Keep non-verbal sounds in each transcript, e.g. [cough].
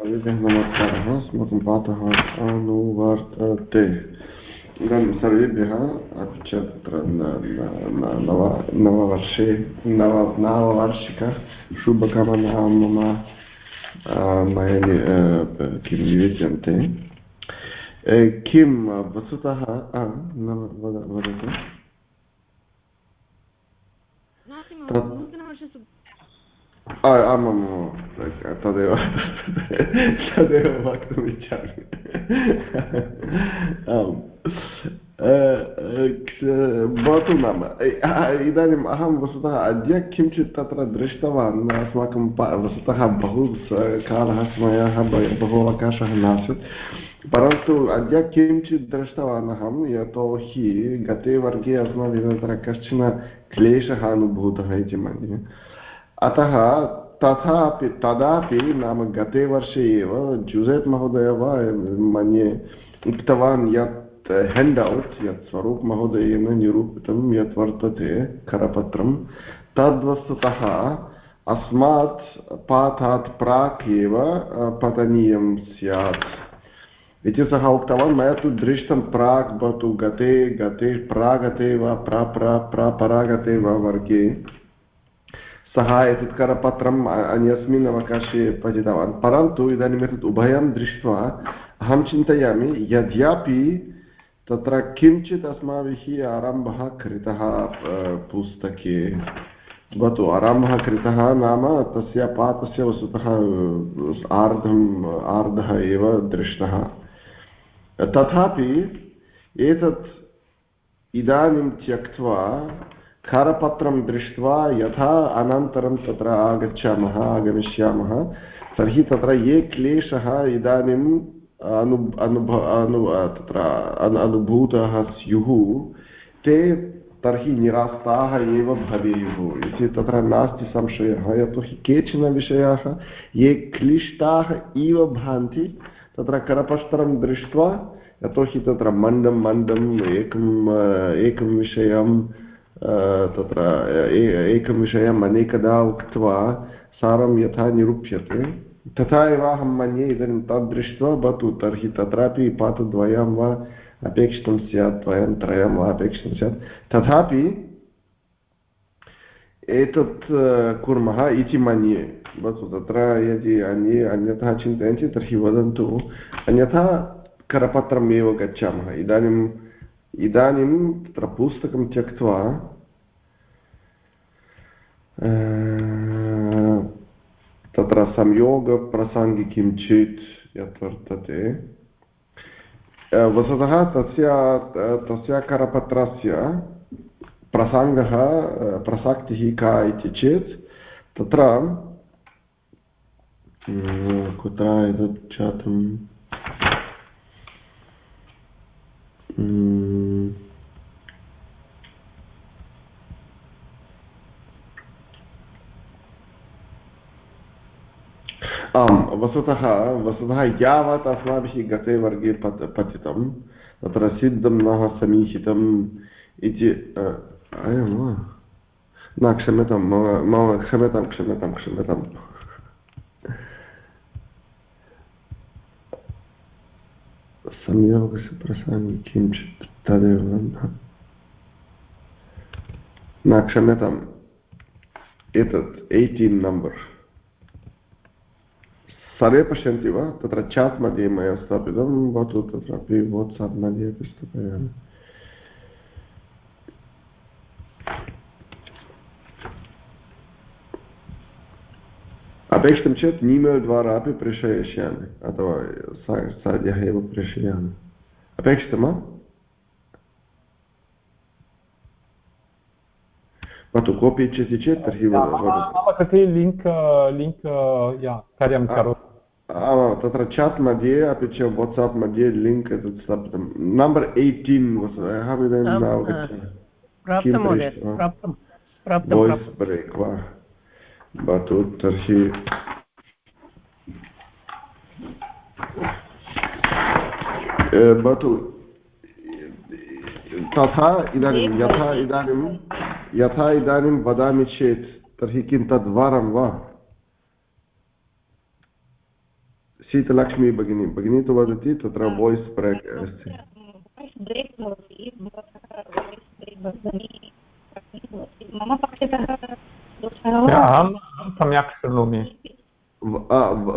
सर्वेभ्यः नमस्कारः अस्माकं पाठः अनुवर्तते इदानीं सर्वेभ्यः अपि नव नववर्षे नव नववार्षिक शुभकामना मम मया किं निवेद्यन्ते किं वस्तुतः वदतु आमाम् तदेव तदेव वक्तुम् इच्छामि आम् भवतु नाम इदानीम् अहं वस्तुतः अद्य किञ्चित् तत्र दृष्टवान्, अस्माकं वस्तुतः बहु कालः, समयः बहु अवकाशः नासीत्। परन्तु अद्य किञ्चित् दृष्टवान् अहं यतोहि गते वर्गे अस्माभिः तत्र कश्चन क्लेशः अनुभूतः इति मन्ये। अतः तथापि, तदापि नाम गते वर्षे एव जुसेप् महोदय वा, मन्ये उक्तवान् यत् हेण्ड् औट् यत् स्वरूप् महोदयेन निरूपितं यत् वर्तते करपत्रं। तद्वस्तुतः अस्मात् पाठात् प्राक् एव पठनीयं स्यात्। इति सः उक्तवान्, मया तु दृष्टं प्राक् भवतु, गते गते, प्रागते वा प्राप्रा प्रापरागते वा वर्गे। सः एतत् करपत्रम् अन्यस्मिन् अवकाशे पठितवान्। परन्तु इदानीम् एतत् उभयं दृष्ट्वा अहं चिन्तयामि, यद्यपि तत्र किञ्चित् अस्माभिः आरम्भः कृतः पुस्तके भवतु आरम्भः कृतः नाम तस्य पाठस्य वस्तुतः आर्धम्, आर्धः एव दृष्टः। तथापि एतत् इदानीं त्यक्त्वा करपत्रं दृष्ट्वा यथा अनन्तरं तत्र आगच्छामः, आगमिष्यामः, तर्हि तत्र ये क्लेशः इदानीम् अनु, अनुभव, अनु, तत्र अनुभूताः स्युः, ते तर्हि निरास्ताः एव भवेयुः। इति तत्र नास्ति संशयः। यतोहि केचन विषयाः ये क्लिष्टाः इव भान्ति, तत्र करपत्रं दृष्ट्वा यतोहि तत्र मण्डं मण्डम् एकम् एकं विषयं तत्र एकं विषयम् अनेकदा उक्त्वा सारं यथा निरूप्यते, तथा एव अहं मन्ये इदानीं तद् दृष्ट्वा भवतु, तर्हि तत्रापि पाठद्वयं वा अपेक्षितं स्यात्, द्वयं, त्रयं वा अपेक्षितं स्यात्। तथापि एतत् कुर्मः इति मन्ये। भवतु, तत्र यदि अन्ये अन्यथा चिन्तयन्ति, तर्हि वदन्तु। अन्यथा करपत्रम् एव गच्छामः। इदानीम् इदानीं तत्र पुस्तकं त्यक्त्वा तत्र संयोगप्रसङ्गे किञ्चित् यत् वर्तते वस्तुतः तस्य तस्य करपत्रस्य प्रसङ्गः प्रसक्तिः का इति चेत् तत्र कुत्र एतत् जातम् आम् वस्तुतः वस्तुतः यावत् अस्माभिः गते वर्गे पत् पठितं तत्र सिद्धं न समीचितम् इति एवं वा? न, क्षम्यतां, मम मम, क्षम्यतां क्षम्यतां क्षम्यताम् संयोगस्य प्रसङ्गे किञ्चित् तदेव न, क्षम्यताम्। एतत् एय्टीन् नम्बर्। सर्वे पश्यन्ति वा तत्र चाट् मध्ये मया स्थापितं भवतु तत्रापि वाट्साप् मध्ये अपि स्थापयामि अपेक्षितं चेत् ईमेल् द्वारा अपि प्रेषयिष्यामि अथवा सद्यः एव प्रेषयामि अपेक्षितं वा भवतु कोऽपि इच्छति चेत् तर्हि मम कृते लिङ्क् लिङ्क् कार्यं करोतु आमां तत्र चाट् मध्ये अपि च वाट्साप् मध्ये लिङ्क् एतत् स्थापितं नम्बर् एय्टीन् अहम् इदानीं न अवगच्छामि वाय्स् ब्रेक् वा भवतु तर्हि भवतु तथा इदानीं यथा इदानीं यथा इदानीं वदामि चेत् तर्हि किं तद् वारं वा शीतलक्ष्मी भगिनी भगिनी तु वदति तत्र वाय्स् ब्रेक् अस्ति अहं सम्यक् शृणोमि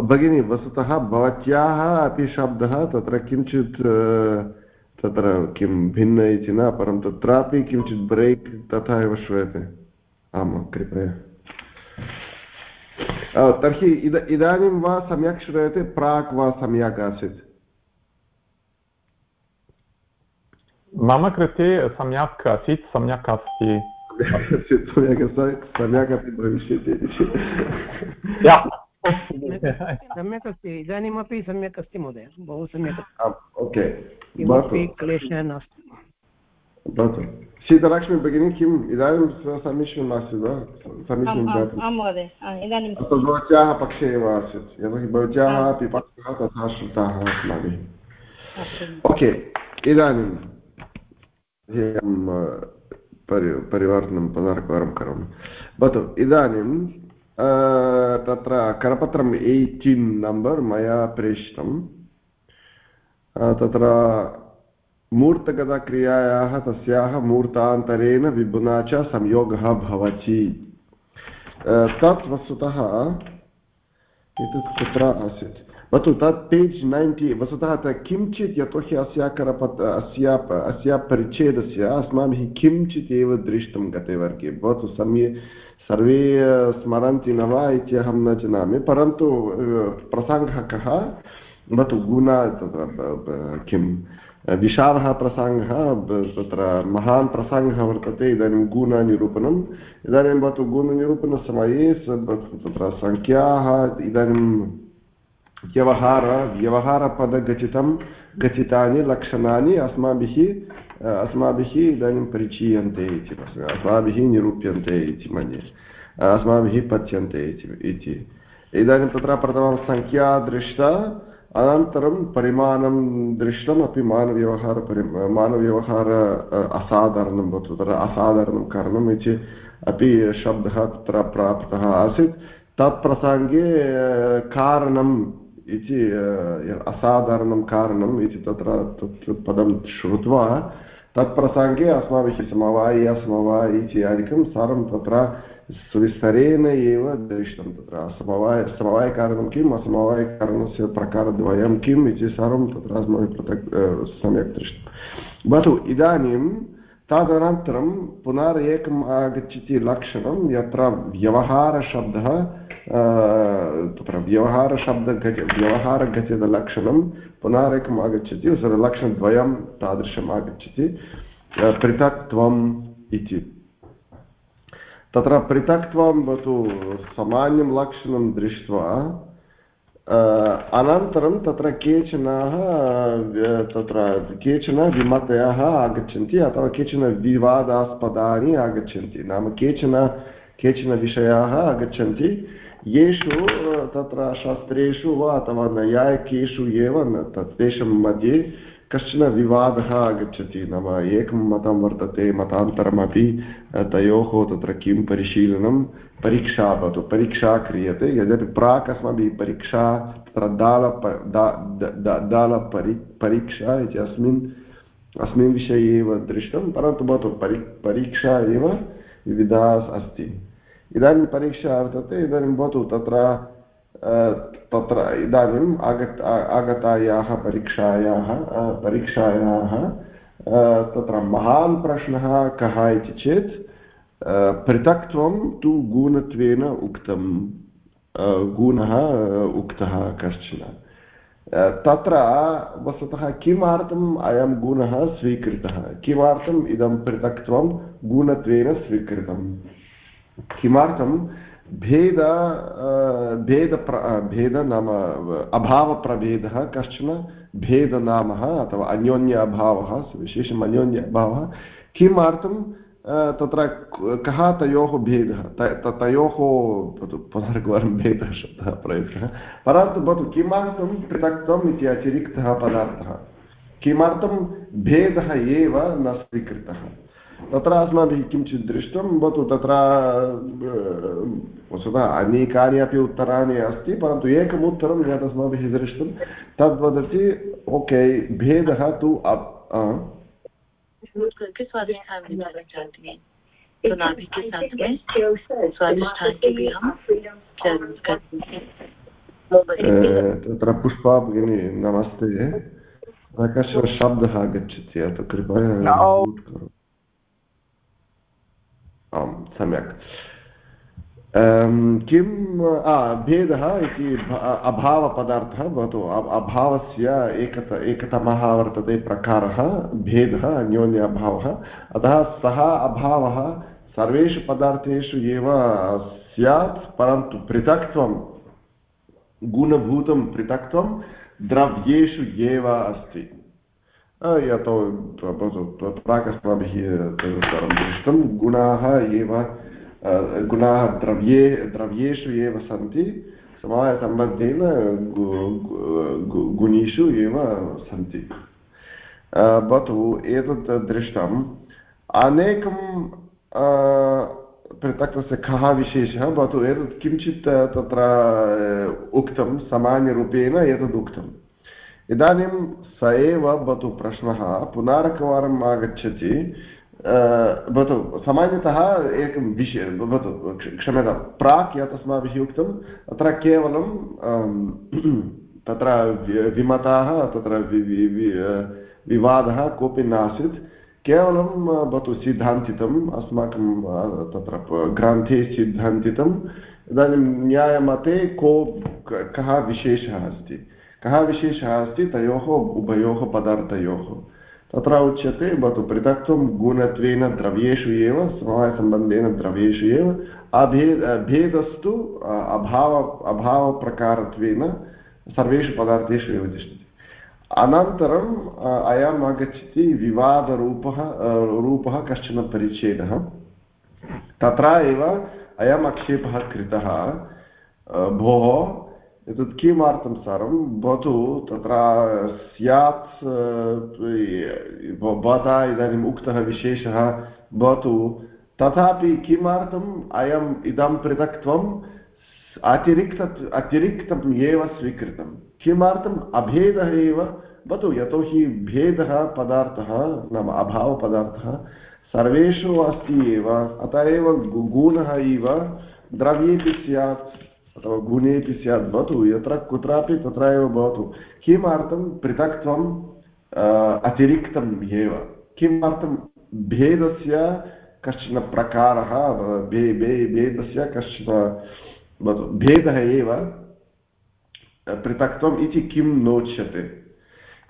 भगिनी वस्तुतः भवत्याः अपि शब्दः तत्र किञ्चित् तत्र किं भिन्न इति न परं तत्रापि किञ्चित् ब्रेक् तथा एव श्रूयते आमां कृपया तर्हि इद इदानीं वा सम्यक् श्रूयते प्राक् वा सम्यक् आसीत् मम कृते सम्यक् आसीत् सम्यक् अस्ति सम्यक् सम्यक् अपि भविष्यति सम्यक् अस्ति इदानीमपि सम्यक् अस्ति महोदय बहु सम्यक् ओके किमपि क्लेशः नास्ति भवतु शीतलक्ष्मी भगिनी किम् इदानीं समीचीनम् आसीत् वा समीचीनं जातं भवत्याः पक्षे एव आसीत् यतोहि भवत्याः अपि पक्षः तथा श्रुताः अस्माभिः ओके इदानीं परि परिवर्तनं पुनरेकवारं करोमि भवतु इदानीं तत्र करपत्रम् एय्टीन् नम्बर् मया प्रेषितं तत्र मूर्तगतक्रियायाः तस्याः मूर्तान्तरेण विभुना च संयोगः भवति। तत् वस्तुतः एतत् कुत्र आसीत्? भवतु तत् पेज् नैन्टि, वस्तुतः किञ्चित् यतोहि अस्या करपत् अस्या अस्या परिच्छेदस्य अस्माभिः किञ्चित् एव दृष्टं गते वर्गे। भवतु सम्यक् सर्वे स्मरन्ति न वा इति अहं न जानामि। परन्तु प्रसङ्गः कः? भवतु गुणा किं विशालः प्रसङ्गः तत्र महान् प्रसङ्गः वर्तते इदानीं गुणनिरूपणम्। इदानीं भवतु गुणनिरूपणसमये तत्र सङ्ख्याः, इदानीं व्यवहार, व्यवहारपदगचितं गचितानि, लक्षणानि अस्माभिः अस्माभिः इदानीं परिचीयन्ते इति अस्माभिः निरूप्यन्ते इति मन्ये। अस्माभिः पच्यन्ते इति इदानीं तत्र प्रथमं सङ्ख्या दृष्टा अनन्तरं परिमाणं दृष्टम् अपि मानव्यवहार परि मानव्यवहार असाधारणं भवतु, तत्र असाधारणं कारणम् इति अपि शब्दः तत्र प्राप्तः आसीत्। तत्प्रसङ्गे कारणम् इति असाधारणं कारणम् इति तत्र तत् पदं श्रुत्वा, तत्प्रसङ्गे अस्माभिः समवायि असमवायि इत्यादिकं सर्वं तत्र सुविस्तरेण एव दृष्टं तत्र समवाय समवायकारणं किम् असमवायकारणस्य प्रकारद्वयं किम् इति सर्वं तत्र अस्माभिः पृथक् सम्यक् दृष्टं भवतु इदानीं तदनन्तरं पुनरेकम् आगच्छति लक्षणं यत्र व्यवहारशब्दः तत्र व्यवहारशब्दगज व्यवहारगजलक्षणं पुनरेकम् आगच्छति लक्षणद्वयं तादृशम् आगच्छति पृथक्त्वम् इति तत्र पृथक्त्वं भवतु सामान्यं लक्षणं दृष्ट्वा अनन्तरं तत्र केचनाः तत्र केचन विमतयः आगच्छन्ति अथवा केचन विवादास्पदानि आगच्छन्ति। नाम केचन केचन विषयाः आगच्छन्ति। येषु तत्र शास्त्रेषु वा अथवा नैयायिकेषु एव तेषां मध्ये कश्चन विवादः आगच्छति। नाम एकं मतं वर्तते, मतान्तरमपि तयोः तत्र किं परिशीलनं? परीक्षा भवतु। परीक्षा क्रियते। यद्यपि प्राक् अस्माभिः परीक्षा, तत्र दाल दालपरि परीक्षा इति अस्मिन् अस्मिन् विषये एव दृष्टं। परन्तु भवतु परि, परीक्षा एव विविधा अस्ति। इदानीं परीक्षा वर्तते। इदानीं भवतु तत्र तत्र इदानीम् आगत, आगतायाः परीक्षायाः परीक्षायाः तत्र महान् प्रश्नः कः इति चेत् पृथक्त्वं तु गुणत्वेन उक्तं गुणः उक्तः कश्चन। तत्र वस्तुतः किमर्थम् अयं गुणः स्वीकृतः? किमर्थम् इदं पृथक्त्वं गुणत्वेन स्वीकृतं किमर्थं भेद भेद भेद नाम अभावप्रभेदः कश्चन भेदनामः अथवा अन्योन्य अभावः विशेषम् अन्योन्य अभावः किमर्थं तत्र कः तयोः भेदः? तयोः पुनरेकवारं भेदः शब्दः प्रयुक्तः। परन्तु भवतु किमर्थं पृथक्त्वम् इति अतिरिक्तः पदार्थः? किमर्थं भेदः एव न स्वीकृतः? तत्र अस्माभिः किञ्चित् दृष्टं भवतु तत्र वस्तुतः अनेकानि अपि उत्तराणि अस्ति परन्तु एकम् उत्तरं यत् अस्माभिः दृष्टं तद्वदति ओके भेदः तु तत्र पुष्पा भगिनी नमस्ते। कश्चन शब्दः आगच्छति अतः कृपया आं सम्यक्। किं भेदः इति अभावपदार्थः भवतु। अभावस्य एकत, एकतमः वर्तते प्रकारः, भेदः अन्योन्य अभावः अतः सः अभावः सर्वेषु पदार्थेषु एव स्यात्, परन्तु पृथक्त्वं, गुणभूतं पृथक्त्वं द्रव्येषु एव अस्ति। यतो प्राक् अस्माभिः तदुत्तरं दृष्टं गुणाः एव गुणाः द्रव्ये, द्रव्येषु एव सन्ति समवायसम्बन्धेन गुणीषु एव सन्ति। भवतु एतत् दृष्टम्। अनेकं पृथक्तस्य कः विशेषः? भवतु एतत् किञ्चित् तत्र उक्तं, सामान्यरूपेण एतद् इदानीं स एव भवतु प्रश्नः, पुनरेकवारम् आगच्छति भवतु सामान्यतः एकं विषय, भवतु क्षम्यतां, प्राक् यत् अस्माभिः उक्तं [clears throat] तत्र केवलं तत्र विमताः, तत्र विवादः कोऽपि नासीत्। केवलं भवतु सिद्धान्तितम्, अस्माकं तत्र ग्रन्थे सिद्धान्तितम्। इदानीं न्यायमते को, कः विशेषः अस्ति? कः विशेषः अस्ति? तयोः, उभयोः पदार्थयोः। तत्र उच्यते, भवतु पृथक्त्वं गुणत्वेन द्रव्येषु एव, समवायसम्बन्धेन द्रव्येषु एव। अभे, भेदस्तु अभाव, अभावप्रकारत्वेन सर्वेषु पदार्थेषु एव तिष्ठति। अनन्तरम् अयम् आगच्छति विवादरूपः रूपः, कश्चन परिच्छेदः। तत्र एव अयम् आक्षेपः कृतः। भोः एतत् किमर्थं सर्वं भवतु तत्र स्यात् भवता इदानीम् उक्तः विशेषः भवतु। तथापि किमर्थम् अयम् इदं पृथक्त्वम् अतिरिक्त, अतिरिक्तम् एव स्वीकृतं? किमर्थम् अभेदः एव? भवतु यतोहि भेदः पदार्थः, नाम अभावपदार्थः सर्वेषु अस्ति एव। अतः एव गुणः इव। द्रव्येपि स्यात्। अथवा गुणेपि स्यात् भवतु, यत्र कुत्रापि तत्र एव भवतु। किमर्थं पृथक्त्वम् अतिरिक्तम् एव किमर्थं भेदस्य कश्चन प्रकारः भे भे, भेदस्य कश्चन भवतु, भेदः एव पृथक्त्वम् इति किं नोच्यते?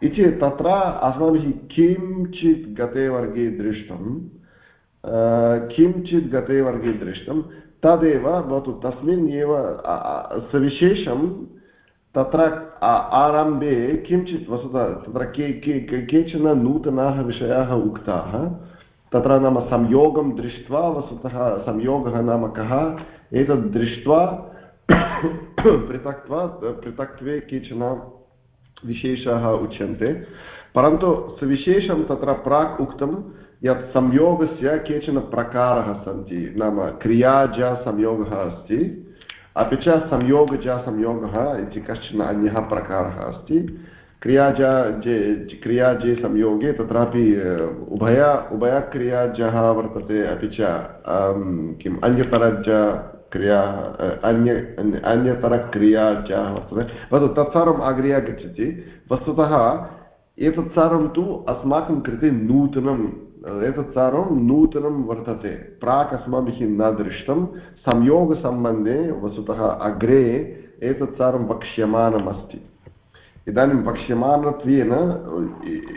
इति तत्र अस्माभिः किञ्चित् गते वर्गे दृष्टं किञ्चित् गते वर्गे दृष्टं तदेव भवतु तस्मिन् एव सविशेषं तत्र आरम्भे किञ्चित् वस्तुतः तत्र के के केचन नूतनाः विषयाः उक्ताः। तत्र नाम संयोगं दृष्ट्वा वस्तुतः संयोगः नाम कः? एतद् दृष्ट्वा [coughs] पृथक्त्वा, पृथक्त्वे केचन विशेषाः उच्यन्ते। परन्तु सविशेषं तत्र प्राक् उक्तं यत् संयोगस्य केचन प्रकारः सन्ति, नाम क्रियाजसंयोगः अस्ति, अपि च संयोगजसंयोगः इति कश्चन अन्यः प्रकारः अस्ति। क्रियाज जे, क्रियाजे संयोगे तत्रापि उभय, उभयक्रियाजः वर्तते, अपि च किम् अन्यतरज क्रिया अन्य अन्यतरक्रियाजः वर्तते। वदतु तत्सर्वम् अग्रे आगच्छति। वस्तुतः एतत् सर्वं तु अस्माकं कृते नूतनं एतत् सर्वं नूतनं वर्तते। प्राक् अस्माभिः न दृष्टं। संयोगसम्बन्धे वस्तुतः अग्रे एतत् सर्वं वक्ष्यमानमस्ति। इदानीं वक्ष्यमानत्वेन,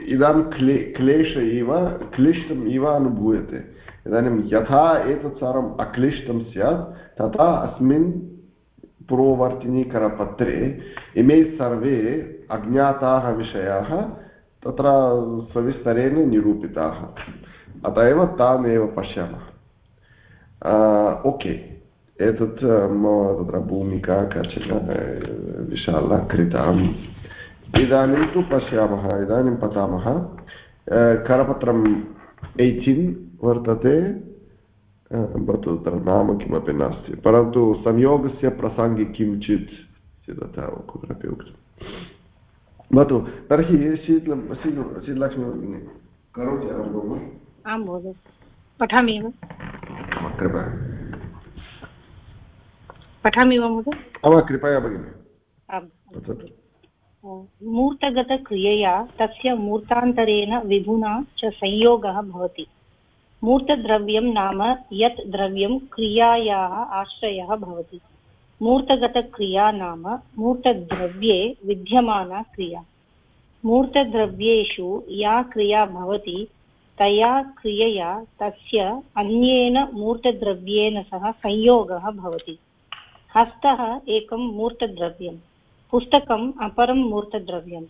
इदानीं क्ले, क्लेश इव, क्लिष्टम् इव अनुभूयते। इदानीं यथा एतत् सर्वम् अक्लिष्टं स्यात्, तथा अस्मिन् पूर्ववर्तिनीकरपत्रे इमे सर्वे अज्ञाताः विषयाः तत्र सविस्तरेण निरूपिताः। अत एव तान् एव पश्यामः ओके। एतत् मम तत्र भूमिका, कश्चन विशाला, कृताम्। इदानीं तु पश्यामः, इदानीं पठामः। करपत्रं एचिन् वर्तते। भवतु तत्र नाम किमपि नास्ति। परन्तु संयोगस्य प्रसङ्गे किञ्चित् तथा कुत्रापि उक्तं भवतु तर्हि शीतलं शीतलक्ष्मी भगिनी करोति आरम्भं आं महोदय पठामि वा कृपया पठामि वा महोदय कृपया भगिनि मूर्तगतक्रियया तस्य मूर्तान्तरेण विधुना च संयोगः भवति मूर्तद्रव्यं नाम यत् द्रव्यं क्रियायाः आश्रयः भवति मूर्तगतक्रिया नाम मूर्तद्रव्ये विद्यमाना क्रिया। मूर्तद्रव्येषु या क्रिया भवति, तया क्रियया तस्य अन्येन मूर्तद्रव्येन सह संयोगः भवति। हस्तः एकं मूर्तद्रव्यम्, पुस्तकम् अपरं मूर्तद्रव्यं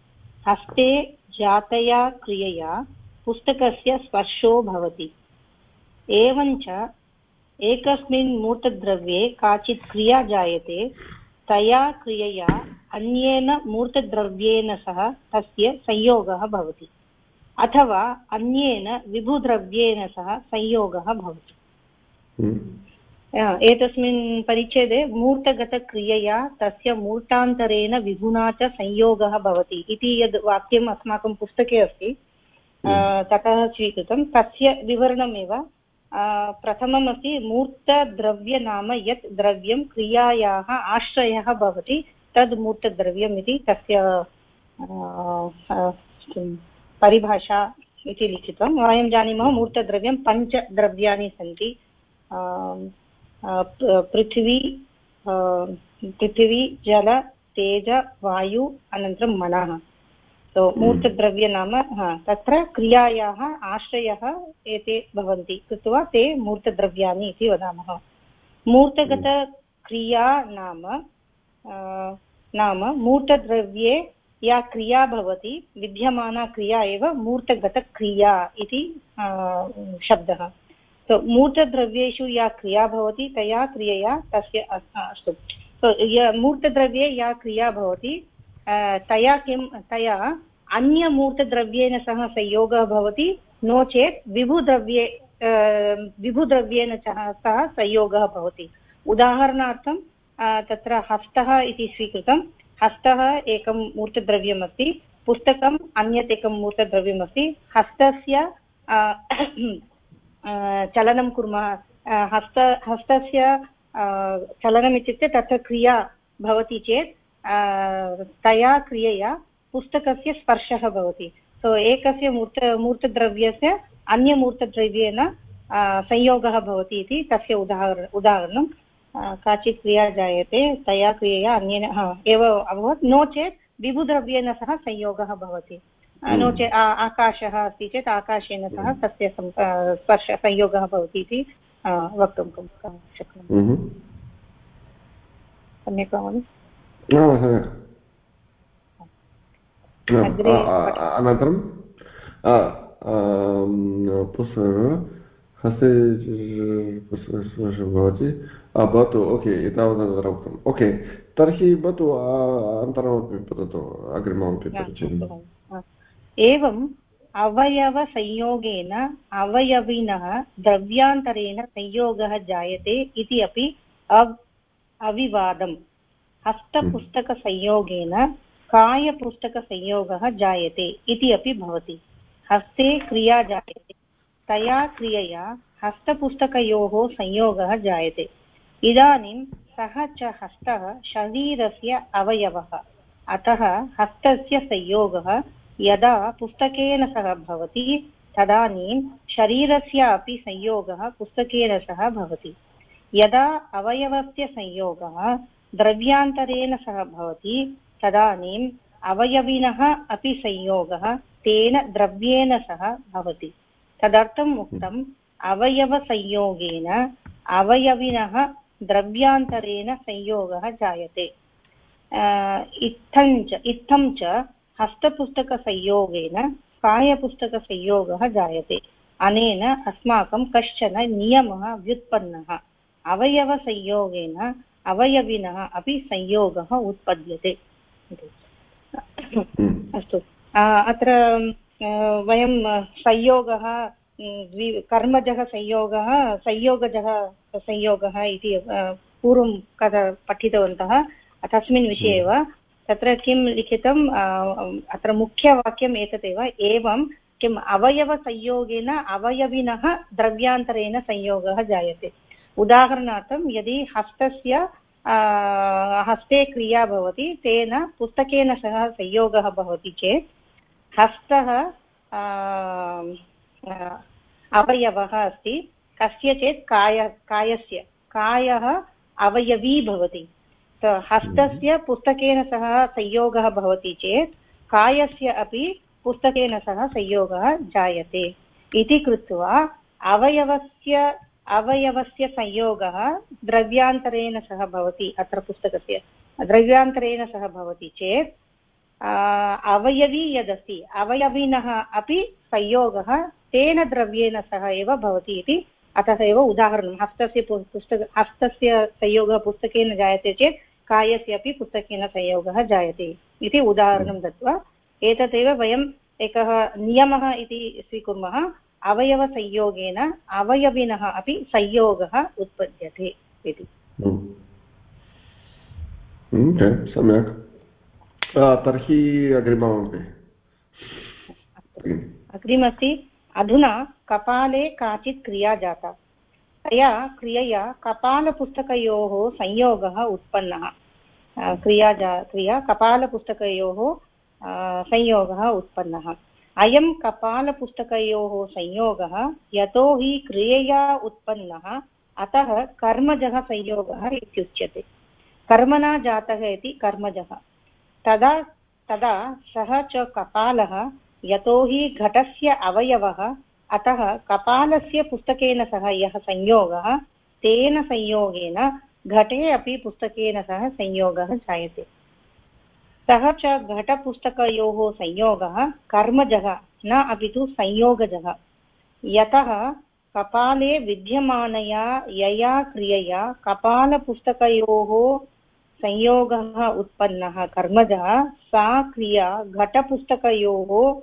हस्ते जातया क्रियया पुस्तकस्य स्पर्शो भवति। एवञ्च एकस्मिन् मूर्तद्रव्ये काचित् क्रिया जायते तया क्रियया अन्येन मूर्तद्रव्येन सह तस्य संयोगः भवति अथवा अन्येन विभुद्रव्येन सह संयोगः भवति हम्म। एतस्मिन् परिच्छेदे मूर्तगतक्रियया तस्य मूर्तान्तरेण विगुणा च संयोगः भवति इति यद् वाक्यम् अस्माकं पुस्तके अस्ति हम्म। ततः स्वीकृतं तस्य विवरणमेव प्रथममस्ति मूर्तद्रव्य नाम यत् द्रव्यं क्रियायाः आश्रयः भवति, तद् मूर्तद्रव्यम् इति तस्य परिभाषा इति लिखितं वयं जानीमः मूर्तद्रव्यं पञ्चद्रव्याणि सन्ति। पृथिवी पृथिवी, जल, तेज, वायु, अनन्तरं मनः। सो हम्म। मूर्तद्रव्य नाम तत्र क्रियायाः आश्रयः एते भवन्ति कृत्वा ते मूर्तद्रव्याणि इति वदामः। मूर्तगतक्रिया नाम नाम मूर्तद्रव्ये या क्रिया भवति विद्यमाना क्रिया एव मूर्तगतक्रिया इति शब्दः। So मूर्तद्रव्येषु या क्रिया भवति तया क्रियया तस्य अस्तु। मूर्तद्रव्ये या क्रिया भवति तया किं तया अन्यमूर्तद्रव्येन सह संयोगः भवति, नो चेत् विभुद्रव्ये विभुद्रव्येन सह संयोगः भवति। उदाहरणार्थं तत्र हस्तः इति स्वीकृतं। हस्तः एकं मूर्तद्रव्यमस्ति पुस्तकम् अन्यत् एकं मूर्तद्रव्यमस्ति। हस्तस्य चलनं कुर्मः हस्त, हस्तस्य चलनम् इत्युक्ते तत्र क्रिया भवति चेत् तया क्रियया पुस्तकस्य स्पर्शः भवति। सो एकस्य मूर्त मूर्तद्रव्यस्य अन्यमूर्तद्रव्येन संयोगः भवति इति तस्य उदाहर उदाहरणं। काचित् क्रिया जायते तया क्रियया अन्येन एव अभवत्। नो चेत् विभुद्रव्येन सह संयोगः भवति। नो हम्म। चेत् आकाशः अस्ति चेत् आकाशेन सह हम्म। तस्य स्पर्श संयोगः भवति इति वक्तुं शक्नोमि। हम्म। सम्यक् वा अनन्तरं हस्ते भवति भवतु ओके एतावदनन्तरम् उक्तम् ओके तर्हि भवतु अनन्तरमपि वदतु अग्रिममपि एवम् अवयवसंयोगेन अवयविनः द्रव्यान्तरेण संयोगः जायते इति अपि अव् अविवादम् हस्तपुस्तकसंयोगेन कायपुस्तकसंयोगः जायते इति अपि भवति। हस्ते क्रिया जायते। तया क्रियया हस्तपुस्तकयोः संयोगः जायते। इदानीं सः च हस्तः शरीरस्य अवयवः। अतः हस्तस्य संयोगः यदा पुस्तकेन सह भवति, तदानीं शरीरस्य अपि संयोगः पुस्तकेन सह भवति। यदा अवयवस्य संयोगः द्रव्यान्तरेण सह भवति तदानीम् अवयविनः अपि संयोगः तेन द्रव्येण सह भवति। तदर्थम् उक्तम् अवयवसंयोगेन अवयविनः द्रव्यान्तरेण संयोगः जायते। इत्थं च इत्थं च हस्तपुस्तकसंयोगेन कायपुस्तकसंयोगः जायते। अनेन अस्माकं कश्चन नियमः व्युत्पन्नः। अवयवसंयोगेन अवयविनः अपि संयोगः उत्पद्यते। अस्तु। अत्र वयं संयोगः द्वि कर्मजः संयोगः संयोगजः संयोगः इति पूर्वं कथ पठितवन्तः। तस्मिन् विषये एव तत्र किं लिखितम् अत्र मुख्यवाक्यम् एतदेव एवं किम् अवयवसंयोगेन अवयविनः द्रव्यान्तरेण संयोगः जायते। उदाहरणार्थं यदि हस्तस्य हस्ते क्रिया भवति तेन पुस्तकेन सह संयोगः भवति चेत् हस्तः अवयवः अस्ति कस्य चेत् काय कायस्य कायः अवयवी भवति। हस्तस्य पुस्तकेन सह संयोगः भवति चेत् कायस्य अपि पुस्तकेन सह संयोगः जायते। इति कृत्वा अवयवस्य अवयवस्य संयोगः द्रव्यान्तरेण सह भवति, अत्र पुस्तकस्य। द्रव्यान्तरेण सह भवति चेत् अवयवी यदस्ति, अवयविनः अपि संयोगः तेन द्रव्येण सह एव भवति इति अतः एव उदाहरणं हस्तस्य पुस्तक, हस्तस्य संयोगः पुस्तकेन जायते चेत्, कायस्य अपि पुस्तकेन संयोगः जायते इति उदाहरणं दत्त्वा, एतदेव वयम् एकः नियमः इति स्वीकुर्मः। अवयवसंयोगेन अवयविनः अपि संयोगः उत्पद्यते इति। हम्म। हम्म, सम्यक्। तर्हि अग्रिममपि। अग्रिमस्ति अधुना कपाले काचित् क्रिया जाता। तया क्रियया कपालपुस्तकयोः संयोगः उत्पन्नः। क्रिया जा क्रिया कपालपुस्तकयोः संयोगः उत्पन्नः। अयं कपालपुस्तकयोः संयोगः यतो हि क्रियया उत्पन्नः, अतः कर्मजः संयोगः इत्युच्यते। कर्मणा जातः इति कर्मजः। तदा तदा सः च कपालः यतो हि घटस्य अवयवः, अतः कपालस्य पुस्तकेन सह यः संयोगः, तेन संयोगेन घटे अपि पुस्तकेन सह संयोगः जायते। सः च घटपुस्तकयोः संयोगः, कर्मजः, न अपि तु संयोगजः। यतः कपाले विद्यमानया, यया क्रियया, कपालपुस्तकयोः संयोगः उत्पन्नः कर्मजः, सा क्रिया घटपुस्तकयोः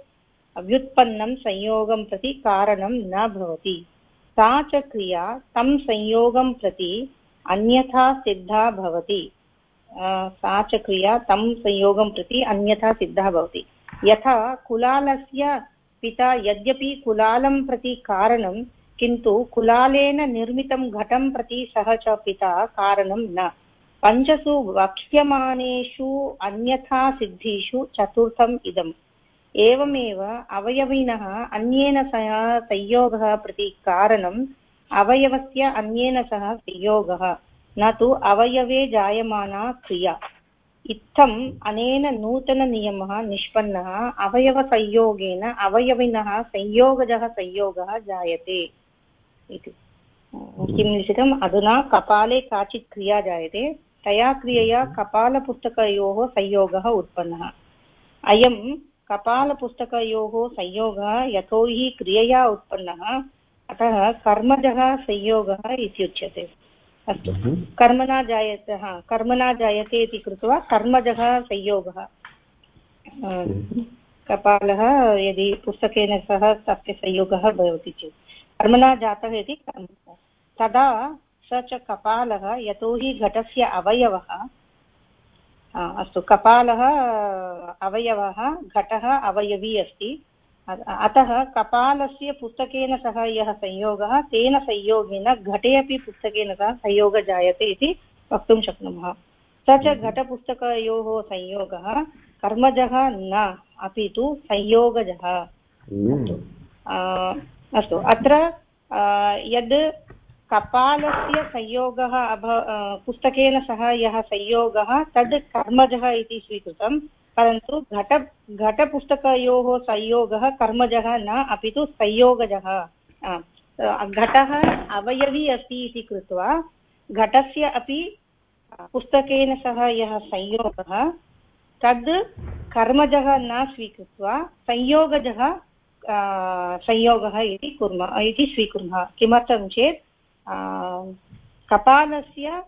व्युत्पन्नं संयोगं प्रति कारणं न भवति। सा च क्रिया तं संयोगं प्रति अन्यथा सिद्धा भवति। सा च क्रिया तं संयोगं प्रति अन्यथा सिद्धः भवति। यथा कुलालस्य पिता यद्यपि कुलालं प्रति कारणं, किन्तु कुलालेन निर्मितं घटं प्रति सः च पिता कारणं न। पञ्चसु वक्ष्यमाणेषु अन्यथा सिद्धिषु चतुर्थम् इदम्। एवमेव अवयविनः अन्येन सह संयोगः प्रति कारणम् अवयवस्य अन्येन सह संयोगः। न तु अवयवे जायमाना क्रिया। इत्थम् अनेन नूतननियमः निष्पन्नः, अवयवसंयोगेन अवयविनः संयोगजः संयोगः जायते इति। किं लिखितम्? अधुना कपाले काचित् क्रिया जायते। तया क्रियया कपालपुस्तकयोः संयोगः उत्पन्नः। अयं कपालपुस्तकयोः संयोगः यतो हि क्रियया उत्पन्नः, अतः कर्मजः संयोगः इत्युच्यते। अस्तु। कर्मणा जायते हा कर्मणा जायते इति कृत्वा कर्मजः संयोगः। कपालः यदि पुस्तकेन सह तस्य संयोगः भवति चेत् कर्मणा जातः इति कर्म तदा स च कपालः यतोहि घटस्य अवयवः अस्तु कपालः अवयवः घटः अवयवी अस्ति अतः कपालस्य पुस्तकेन सह यः संयोगः तेन संयोगेन घटे अपि पुस्तकेन सह संयोगः जायते इति वक्तुं शक्नुमः। स च हम्म। घटपुस्तकयोः संयोगः कर्मजः न अपि तु संयोगजः। हम्म। अस्तु। अत्र यद् कपालस्य संयोगः अभ पुस्तकेन सह यः संयोगः तद् कर्मजः इति स्वीकृतं। परन्तु घट, घटपुस्तकयोः संयोगः कर्मजः न, अपि तु संयोगजः। घटः अवयवी अस्ति इति कृत्वा घटस्य अपि पुस्तकेन सह यः संयोगः, तद् कर्मजः न स्वीकृत्वा संयोगजः संयोगः इति कुर्मः, इति स्वीकुर्मः। किमर्थं चेत् कपालस्य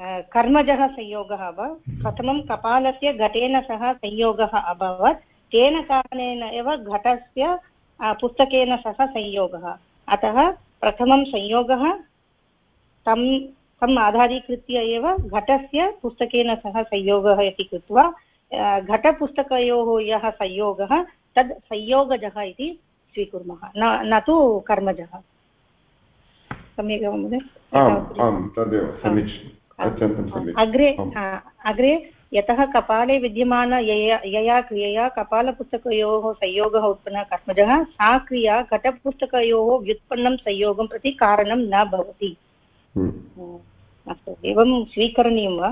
कर्मजः संयोगः अभवत् प्रथमं कपालस्य घटेन सह संयोगः अभवत् तेन कारणेन एव घटस्य पुस्तकेन सह संयोगः। अतः प्रथमं संयोगः तं तम् आधारीकृत्य एव घटस्य पुस्तकेन सह संयोगः इति कृत्वा घटपुस्तकयोः यः संयोगः तद् संयोगजः इति स्वीकुर्मः। न न तु कर्मजः। सम्यक् एव महोदय अग्रे अग्रे यतः कपाले विद्यमान यया क्रियया कपालपुस्तकयोः संयोगः उत्पन्नः कर्मजः। सा क्रिया घटपुस्तकयोः व्युत्पन्नं संयोगं प्रति कारणं न भवति। हम्म। अस्तु एवं स्वीकरणीयं वा?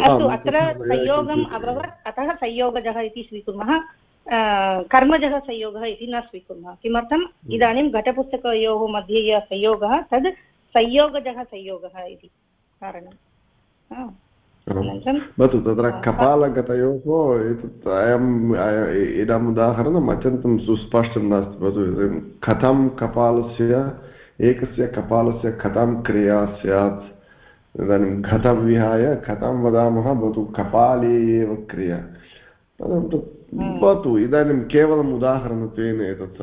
अस्तु अत्र संयोगम् अभवत् अतः संयोगजः इति स्वीकुर्मः। कर्मजः संयोगः इति न स्वीकुर्मः। किमर्थम्? हम्म। इदानीं घटपुस्तकयोः मध्ये यः संयोगः तद् संयोगजः संयोगः इति। कारणम् भवतु तत्र कपालगतयोः एतत् अयम् इदम् उदाहरणम् अत्यन्तं सुस्पष्टं नास्ति भवतु कथं कपालस्य एकस्य कपालस्य कथं क्रिया स्यात् इदानीं घतं विहाय कथं वदामः भवतु कपाले एव क्रिया भवतु इदानीं केवलम् उदाहरणत्वेन एतत्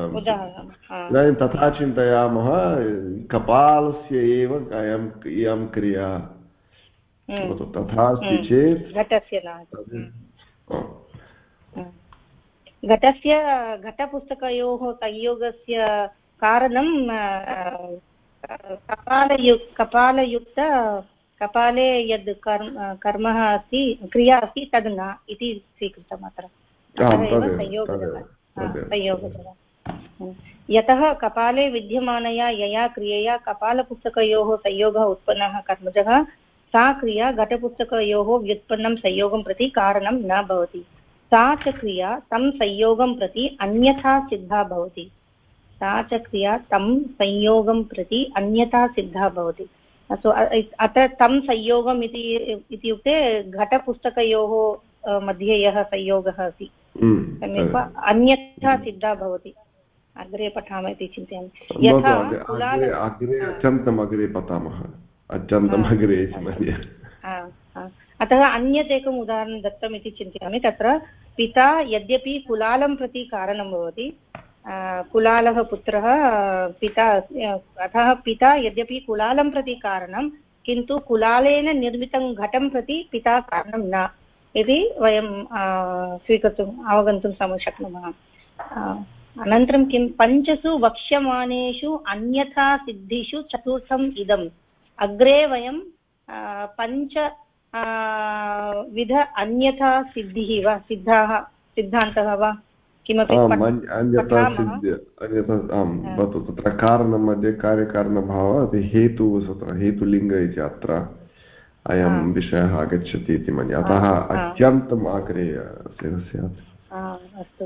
इदानीं तथा चिन्तयामः कपालस्य एव अयम् इयं क्रिया भवतु तथा अस्ति चेत् घटस्य घटपुस्तकयोः संयोगस्य कारणं कपालयु कपालयुक्त कपाले यद् कर्म कर्मः अस्ति क्रिया अस्ति तद् न इति स्वीकृतम् अत्र। यतः कपाले विद्यमानया यया क्रियया कपालपुस्तकयोः संयोगः उत्पन्नः कर्मजः सा क्रिया घटपुस्तकयोः व्युत्पन्नं संयोगं प्रति कारणं न भवति। सा च क्रिया तं संयोगं प्रति अन्यथा सिद्धा भवति। सा च क्रिया तं संयोगं प्रति अन्यथा सिद्धा भवति। अस्तु अत्र तं संयोगम् इति इत्युक्ते घटपुस्तकयोः मध्ये यः संयोगः अस्ति। हम्म, सम्यक् वा? अन्यथा सिद्धा भवति। अग्रे पठामः इति चिन्तयामि। यथा अग्रे अत्यन्तम् अग्रे पठामः। अत्यन्तम् अग्रे अतः अन्यत् एकम् उदाहरणं दत्तम् इति चिन्तयामि। तत्र पिता यद्यपि कुलालं प्रति कारणं भवति कुलालः पुत्रः पिता अतः पिता यद्यपि कुलालं प्रति कारणं, किन्तु कुलालेन निर्मितं घटं प्रति पिता कारणं न। इति वयं स्वीकर्तुम्, अवगन्तुं सम शक्नुमः। अनन्तरं किं? पञ्चसु वक्ष्यमाणेषु अन्यथा सिद्धिषु चतुर्थम् इदम्। अग्रे वयं पञ्च विध अन्यथा सिद्धिः वा, सिद्धाः, सिद्धान्तः वा? किमपि अन्यथा सिद्ध अन्यथा आं भवतु तत्र कारणं मध्ये कार्यकारणभावः हेतुः तत्र हेतुलिङ्ग इति अत्र अयं विषयः आगच्छति इति मन्ये। अतः अत्यन्तम् अग्रे स्यात् अस्तु।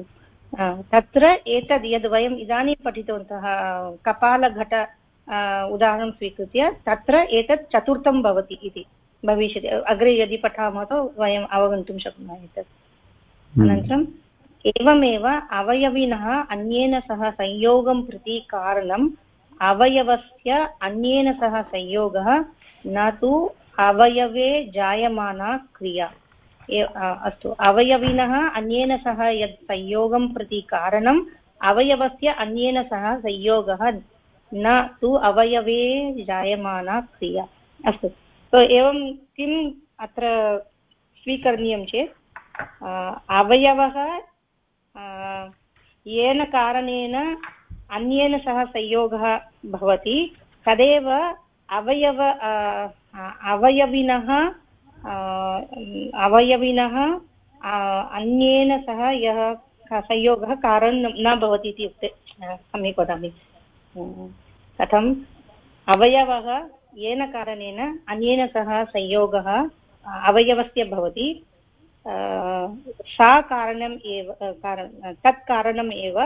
तत्र एतद् यद् वयम् इदानीं पठितवन्तः कपालघट उदाहरणं स्वीकृत्य तत्र एतत् चतुर्थं भवति इति भविष्यति। अग्रे यदि पठामः तु वयम् अवगन्तुं शक्नुमः एतत्। हम्म। अनन्तरं एवमेव अवयविनः अन्येन सह संयोगं प्रति कारणम् अवयवस्य अन्येन सह संयोगः न तु अवयवे जायमाना क्रिया। अस्तु। अवयविनः अन्येन सह यत् संयोगं प्रति कारणम् अवयवस्य अन्येन सह संयोगः न तु अवयवे जायमाना क्रिया। अस्तु। तो एवं किम् अत्र स्वीकरणीयं चेत् अवयवः येन कारणेन अन्येन सह संयोगः भवति। तदेव अवयव अवयविनः अवयविनः अन्येन सह यः संयोगः कारणं न भवति इति उक्ते सम्यक् वदामि। कथम्? अवयवः येन कारणेन अन्येन सह संयोगः अवयवस्य भवति। सा कारणम् एव तत् कारणम् एव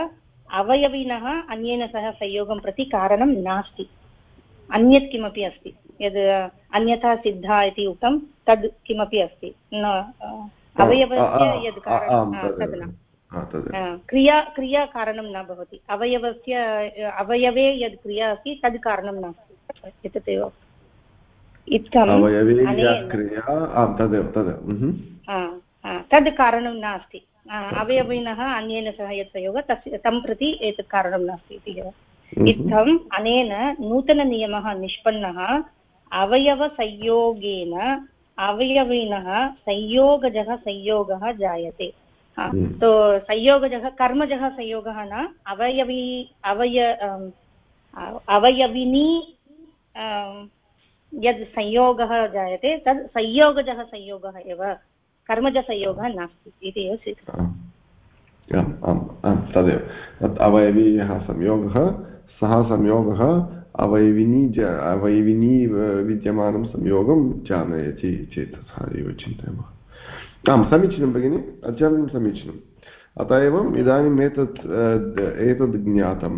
अवयविनः अन्येन सह संयोगं प्रति कारणं नास्ति। अन्यत् किमपि अस्ति। यद् अन्यथा सिद्धा इति उक्तं तद् किमपि अस्ति। न अवयवस्य यद् तद् न। क्रिया क्रिया कारणं न भवति। अवयवस्य अवयवे यद् क्रिया अस्ति तद् कारणं नास्ति। एतत् एव। इत्थं तदेव तदेव। तद् कारणं नास्ति. अवयविनः अन्येन सह यत् प्रयोगः तस्य तं प्रति एतत् कारणं नास्ति इति एव. इत्थम् अनेन नूतननियमः निष्पन्नः अवयवसंयोगेन अवयविनः संयोगजः संयोगः जायते. तो संयोगजः कर्मजः संयोगः न अवयवी अवय अवयविनी यद् संयोगः जायते तद् संयोगजः संयोगः एव कर्मजसंयोगः नास्ति इति एव स्वीकृतम्। तदेव। अवयवी यः संयोगः, सः संयोगः अवयविनी अवयविनी विद्यमानं संयोगं जानयति चेत् सः एव चिन्तयामः। आं समीचीनं भगिनि, अत्यन्तं समीचीनम्। अतः एवम् इदानीम् एतत् एतद् ज्ञातं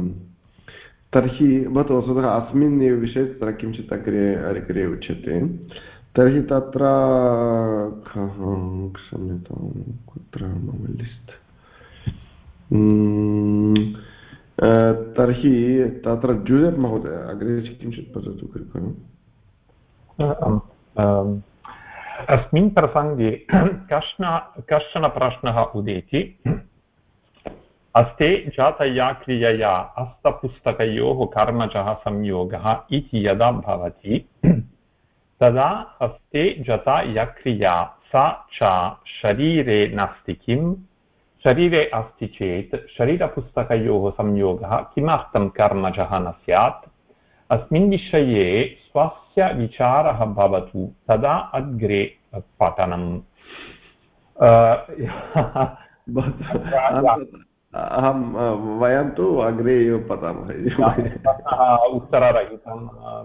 तर्हि भवतु वस्तुतः अस्मिन् एव विषये तत्र किञ्चित् अग्रे अग्रे उच्यते। तर्हि तत्र क्षम्यतां, कुत्र मम लिस्ट्? तर्हि तत्र जूयर् महोदय, अग्रे किञ्चित् वदतु कृपया। अस्मिन् प्रसङ्गे [clears throat] कश्चन कश्चन प्रश्नः उदेति। अस्ते जातया क्रियया हस्तपुस्तकयोः कर्मजः संयोगः इति यदा भवति तदा हस्ते जता या क्रिया सा च शरीरे नास्ति किं शरीरे अस्ति चेत् शरीरपुस्तकयोः संयोगः किमर्थं कर्मजः न स्यात्? अस्मिन् विषये स्वस्य विचारः भवतु तदा अग्रे पठनम्। अहं वयं तु अग्रे एव पठामः उत्तररहितं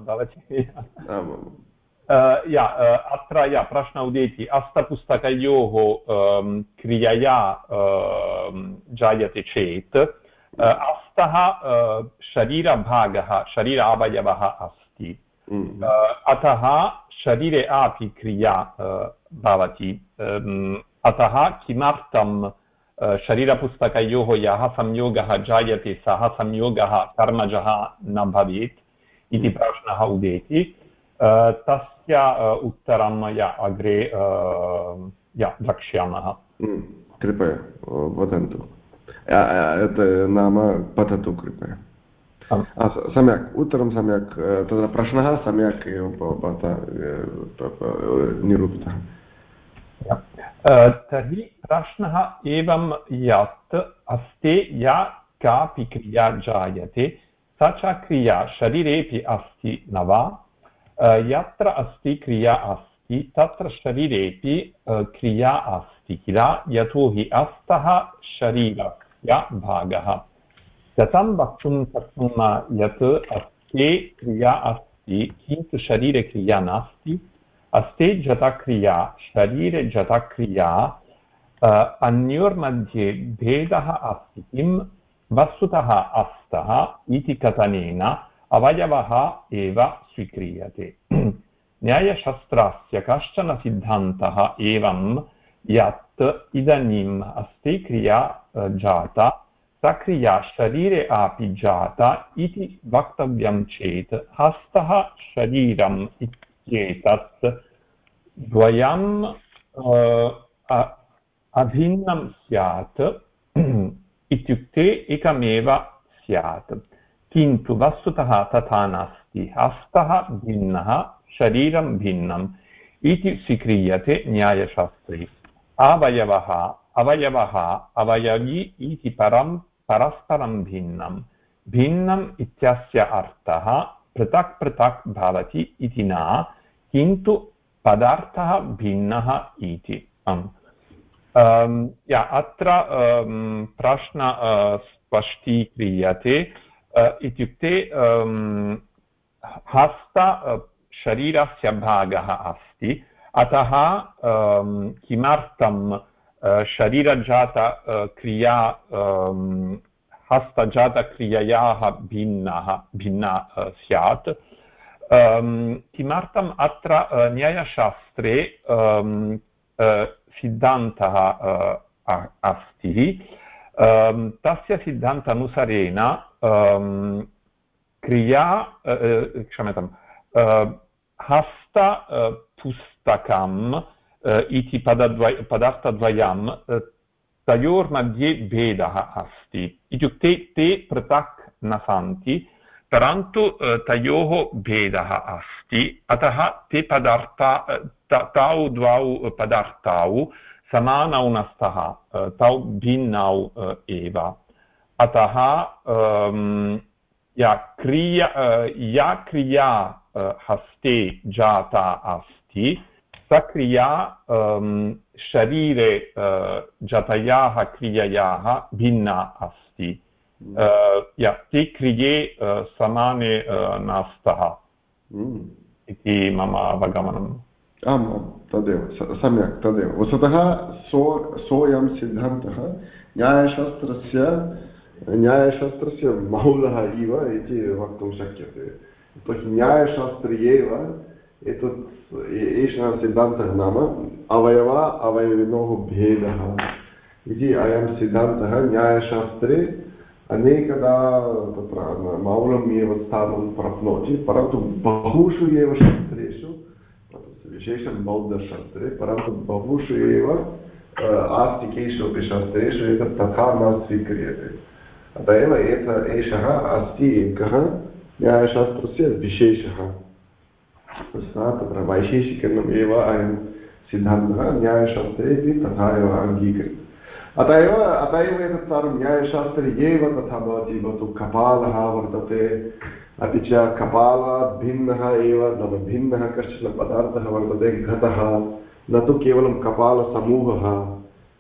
भवति। या अत्र या प्रश्न उदेति अस्तपुस्तकयोः क्रियया जायते चेत् अस्तः शरीरभागः शरीरावयवः अस्ति अतः शरीरे अपि क्रिया भवति अतः किमर्थं शरीरपुस्तकयोः यः संयोगः जायते सः संयोगः कर्मजः न भवेत् इति प्रश्नः उदेति तस्य उत्तरं या अग्रे या द्रक्ष्यामः कृपया वदन्तु नाम पठतु कृपया सम्यक् उत्तरं सम्यक् तत्र प्रश्नः सम्यक् एव निरूपितः तर्हि प्रश्नः एवं यत् अस्ति या कापि क्रिया जायते सा च क्रिया शरीरेपि अस्ति न वा यत्र अस्ति क्रिया अस्ति तत्र शरीरेपि क्रिया अस्ति किल यतोहि अस्तः शरीरस्य भागः कथं वक्तुं शक्नुमः यत् अस्ते क्रिया अस्ति किन्तु शरीरे क्रिया नास्ति अस्ते जतक्रिया शरीरे जतक्रिया अन्योर्मध्ये भेदः अस्ति किं वस्तुतः अस्तः इति कथनेन अवयवः एव स्वीक्रियते। [clears throat] न्यायशास्त्रस्य कश्चन सिद्धान्तः एवं यत् इदानीम् अस्ति क्रिया जाता सा क्रिया शरीरे अपि जाता इति वक्तव्यं चेत् हस्तः शरीरम् इत्येतत् द्वयम् अभिन्नं स्यात्। [clears throat] इत्युक्ते एकमेव स्यात्। किन्तु वस्तुतः तथा नास्ति। हस्तः भिन्नः, शरीरं भिन्नम् इति स्वीक्रियते न्यायशास्त्रे। अवयवः अवयवः, अवयवी इति परं, परस्परं भिन्नं भिन्नम् इत्यस्य अर्थः पृथक् पृथक् भवति इति न, किन्तु पदार्थः भिन्नः इति। अत्र प्रश्न स्पष्टीक्रियते। इत्युक्ते हस्त शरीरस्य भागः अस्ति। अतः किमर्थं शरीरजात क्रिया हस्तजातक्रिययाः भिन्नः, भिन्ना स्यात्। किमर्थम् अत्र न्यायशास्त्रे सिद्धान्तः अस्ति? तस्य सिद्धान्तानुसारेण क्रिया क्षम्यतां हस्तपुस्तकम् इति पदद्वय पदार्थद्वयं तयोर्मध्ये भेदः अस्ति इत्युक्ते ते पृथक् न सन्ति परन्तु तयोः भेदः अस्ति अतः ते पदार्था तौ द्वौ पदार्थौ समानौ न स्तः तौ भिन्नौ एव अतः या क्रिया या क्रिया हस्ते जाता अस्ति सा क्रिया शरीरे जातयाः क्रिययाः भिन्ना अस्ति। या ते क्रिये समाने न स्तः इति मम अवगमनम्। आम् आम् तदेव सम्यक् तदेव। वस्तुतः सो सोऽयं सिद्धान्तः न्यायशास्त्रस्य न्यायशास्त्रस्य मौलः इव इति वक्तुं शक्यते। यतोहि न्यायशास्त्रे एव एतत् एषः सिद्धान्तः नाम अवयव अवयविनोः भेदः इति अयं सिद्धान्तः न्यायशास्त्रे अनेकदा तत्र मौलम् एव स्थानं प्राप्नोति, परन्तु बहुषु एव शास्त्रेषु विशेषं बौद्धशास्त्रे, परन्तु बहुषु एव आस्तिकेषु अपि शास्त्रेषु एतत् तथा न स्वीक्रियते। अत एव एत एषः अस्ति एकः न्यायशास्त्रस्य विशेषः सः तत्र वैशेषिकरणम् एव अयं सिद्धान्तः न्यायशास्त्रेपि तथा एव अङ्गीक्रियते अत एव अत एव एतत् सर्वं न्यायशास्त्रे एव तथा भवति भवतु कपालः वर्तते अपि च कपालात् भिन्नः एव नाम भिन्नः कश्चन पदार्थः वर्तते घटः न तु केवलं कपालसमूहः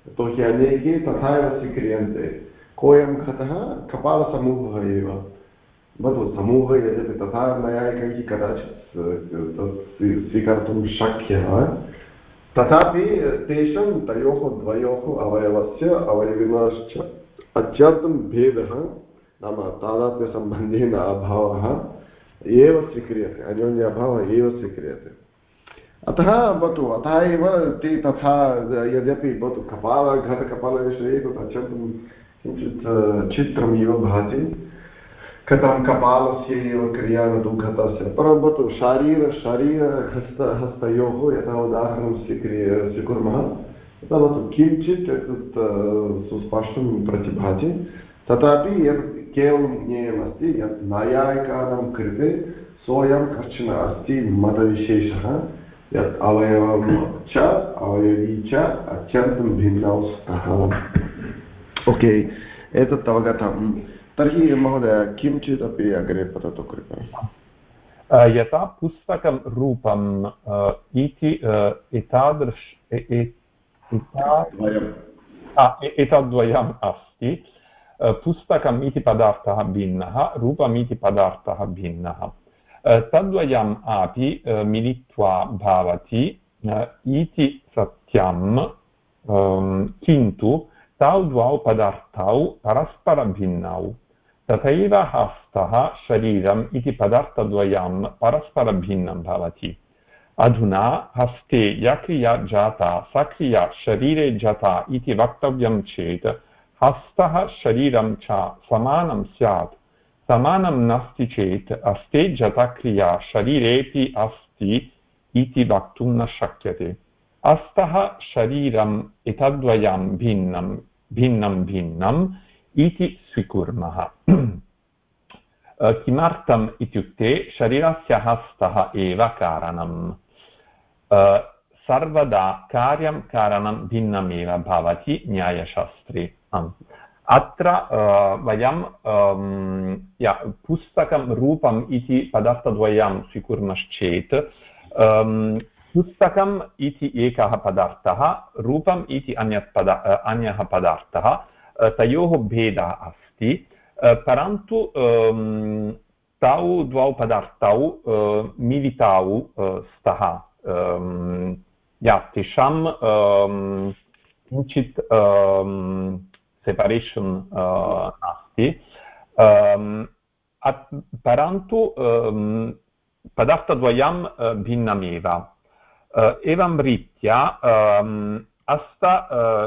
यतोहि अनेके तथा एव स्वीक्रियन्ते कोऽयं घटः कपालसमूहः एव। भवतु समूहः यद्यपि तथा नैयायिकैः कदाचित् तत् स्वीकर्तुं शक्यः, तथापि तेषां तयोः, द्वयोः अवयवस्य अवयविनश्च अत्यन्तं भेदः, नाम तादात्म्यसम्बन्धेन अभावः एव स्वीक्रियते अन्योन्य अभावः एव स्वीक्रियते। अतः भवतु अतः एव ते तथा यद्यपि भवतु कपाल घटकपालविषये तत् अत्यन्तं किञ्चित् चित्रम् इव भाति। कथं कपालस्य एव क्रिया न तु घटस्य परं भवतु शारीर, शरीरहस्त, हस्तयोः यथा उदाहरणं स्वीक्रिय स्वीकुर्मः तथा भवतु किञ्चित् एतत् सुस्पष्टं प्रतिभाति। तथापि यत् केवलं ज्ञेयमस्ति यत् नैयायिकानां कृते सोऽयं कश्चन अस्ति मतविशेषः, यत् अवयवं च, अवयवी च अत्यन्तं भिन्नौ स्तः ओके एतत् अवगतं तर्हि महोदय किञ्चिदपि अग्रे पततु कृपया। यथा पुस्तकं रूपम् इति एतादृश एतद्वयम्। अस्ति। पुस्तकम् इति पदार्थः भिन्नः रूपम् इति पदार्थः भिन्नः। तद्वयम् अपि मिलित्वा भवति। इति सत्यं किन्तु तौ द्वौ पदार्थौ परस्परभिन्नौ, तथैव हस्तः शरीरम् इति पदार्थद्वयं परस्परभिन्नं भवति। अधुना हस्ते या क्रिया जाता सा क्रिया शरीरे जाता इति वक्तव्यं चेत् हस्तः शरीरं च समानं स्यात्। समानं नास्ति चेत् हस्ते जता क्रिया शरीरेऽपि अस्ति इति वक्तुं न शक्यते। हस्तः शरीरम् एतद्वयं भिन्नं भिन्नं भिन्नम् इति स्वीकुर्मः। [clears throat] किमर्थम् इत्युक्ते शरीरस्य हस्तः एव कारणम्। सर्वदा कार्यं कारणं भिन्नमेव भवति न्यायशास्त्रे। अत्र वयं पुस्तकं रूपम् इति पदार्थद्वयं स्वीकुर्मश्चेत् पुस्तकम् इति एकः पदार्थः, रूपम् इति अन्यत् पदा अन्यः पदार्थः तयोः भेदः अस्ति। परन्तु तौ द्वौ पदार्थौ मिलितौ स्तः या तेषां किञ्चित् सेपरेशन् नास्ति। परन्तु पदार्थद्वयं भिन्नमेव। एवं रीत्या अस्त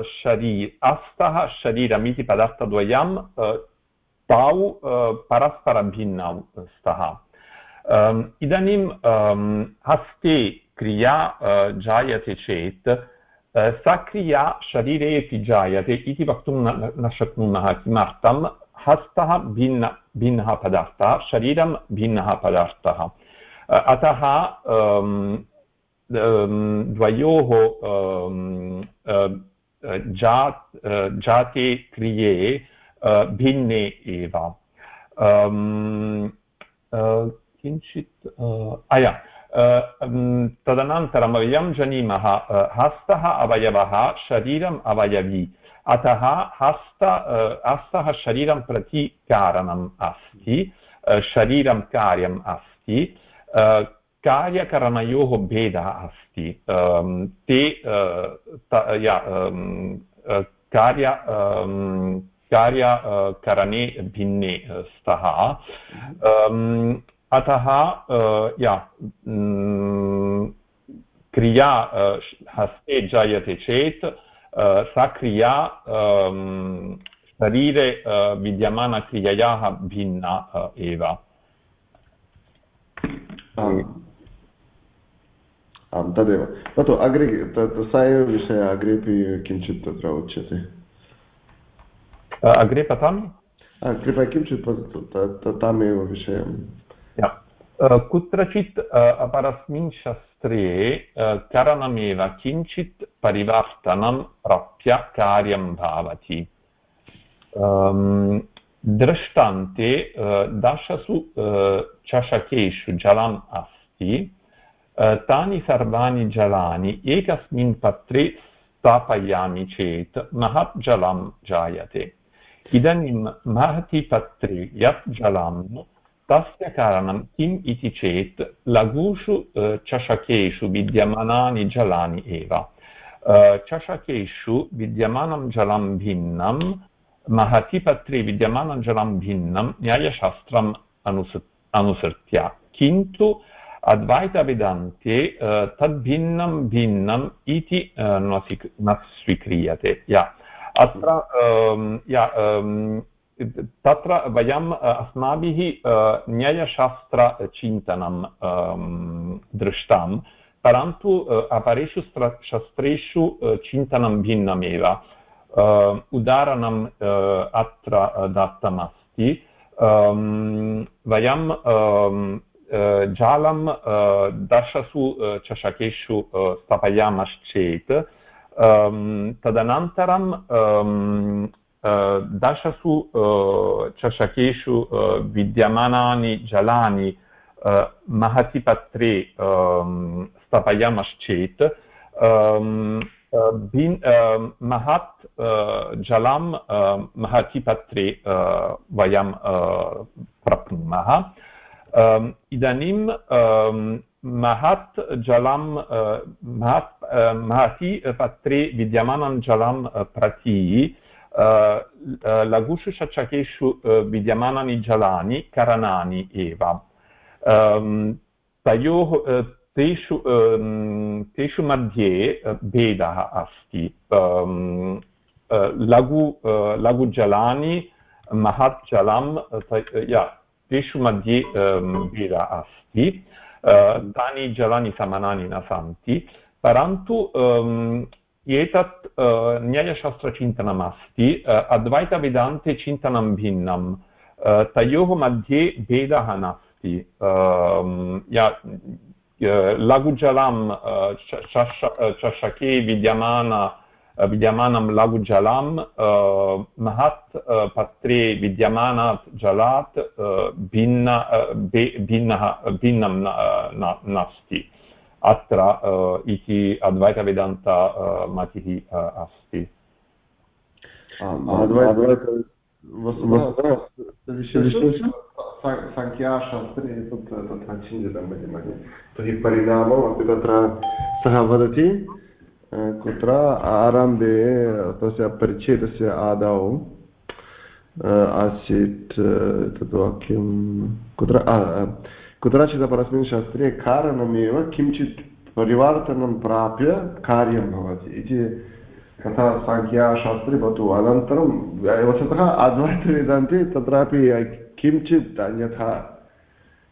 शरी अस्तः शरीरम् इति पदार्थद्वयं तौ परस्परभिन्नौ स्तः इदानीं हस्ते क्रिया जायते चेत् सा क्रिया शरीरेपि जायते इति वक्तुं न शक्नुमः किमर्थं हस्तः भिन्न भिन्नः पदार्थः शरीरं भिन्नः पदार्थः अतः द्वयोः जात् जाते क्रिये भिन्ने एव। किञ्चित् अया तदनन्तरं वयं जानीमः हस्तः अवयवः शरीरम् अवयवी। अतः हस्त हस्तः शरीरं प्रति कारणम् अस्ति शरीरं कार्यम् अस्ति कार्यकरणयोः भेदः अस्ति। ते या कार्य कार्यकरणे भिन्ने स्तः। अतः या क्रिया हस्ते जायते चेत् सा क्रिया शरीरे विद्यमानक्रिययाः भिन्ना एव। आं तदेव तत् अग्रे स एव विषयः अग्रेपि किञ्चित् तत्र उच्यते अग्रे पठामि कृपया किञ्चित् वदतु तामेव विषयं कुत्रचित् अपरस्मिन् शस्त्रे करणमेव किञ्चित् परिवर्तनं प्राप्य कार्यं भवति दृष्टान्ते दशसु चषकेषु जलम् अस्ति तानि सर्वाणि जलानि एकस्मिन् पत्रे स्थापयामि चेत् महत् जलं जायते इदानीं महति पत्रे यत् जलं तस्य कारणं किम् इति चेत् लघुषु चषकेषु विद्यमानानि जलानि एव चषकेषु विद्यमानं जलं भिन्नं महति पत्रे विद्यमानं जलं भिन्नं न्यायशास्त्रम् अनुस अनुसृत्य किन्तु अद्वैतवेदान्ते तद्भिन्नं भिन्नम् इति न स्वीक्रियते या अत्र या तत्र वयम् अस्माभिः न्यायशास्त्रचिन्तनं दृष्टं परन्तु अपरेषु शस्त्रेषु चिन्तनं भिन्नमेव उदाहरणम् अत्र दत्तमस्ति वयं जालं दशसु चषकेषु स्थापयामश्चेत् तदनन्तरं दशसु चषकेषु विद्यमानानि जलानि महति स्थापयामश्चेत् भिन् महत् जलं महति पत्रे वयं प्राप्नुमः इदानीं महत् जलं महत् महति पत्रे विद्यमानं जलं प्रति लघुषु शचकेषु विद्यमानानि जलानि करणानि एव तयोः तेषु तेषु मध्ये भेदः अस्ति लघु लघुजलानि महत् जलं तेषु मध्ये भेदः अस्ति तानि जलानि समानानि न सन्ति परन्तु एतत् न्यायशास्त्रचिन्तनमस्ति अद्वैतवेदान्ते चिन्तनं भिन्नं तयोः मध्ये भेदः नास्ति लघुजलं चषके विद्यमान विद्यमानं लघुजलं महत् पत्रे विद्यमानात् जलात् भिन्न भिन्नः भिन्नं नास्ति। अत्र इति अद्वैतवेदान्त मतिः अस्ति। सङ्ख्याशास्त्रे एतत् तथा चिन्तितं भगिनि तर्हि परिणामम् अपि तत्र सः वदति। कुत्र आरम्भे तस्य परिच्छेदस्य आदौ आसीत् तद् वाक्यं कुत्र कुत्रचित् परस्मिन् शास्त्रे कारणमेव किञ्चित् परिवर्तनं प्राप्य कार्यं भवति इति तथा साङ्ख्याशास्त्रे भवतु। अनन्तरं वस्तुतः अद्वैतवेदान्ते तत्रापि किञ्चित् अन्यथा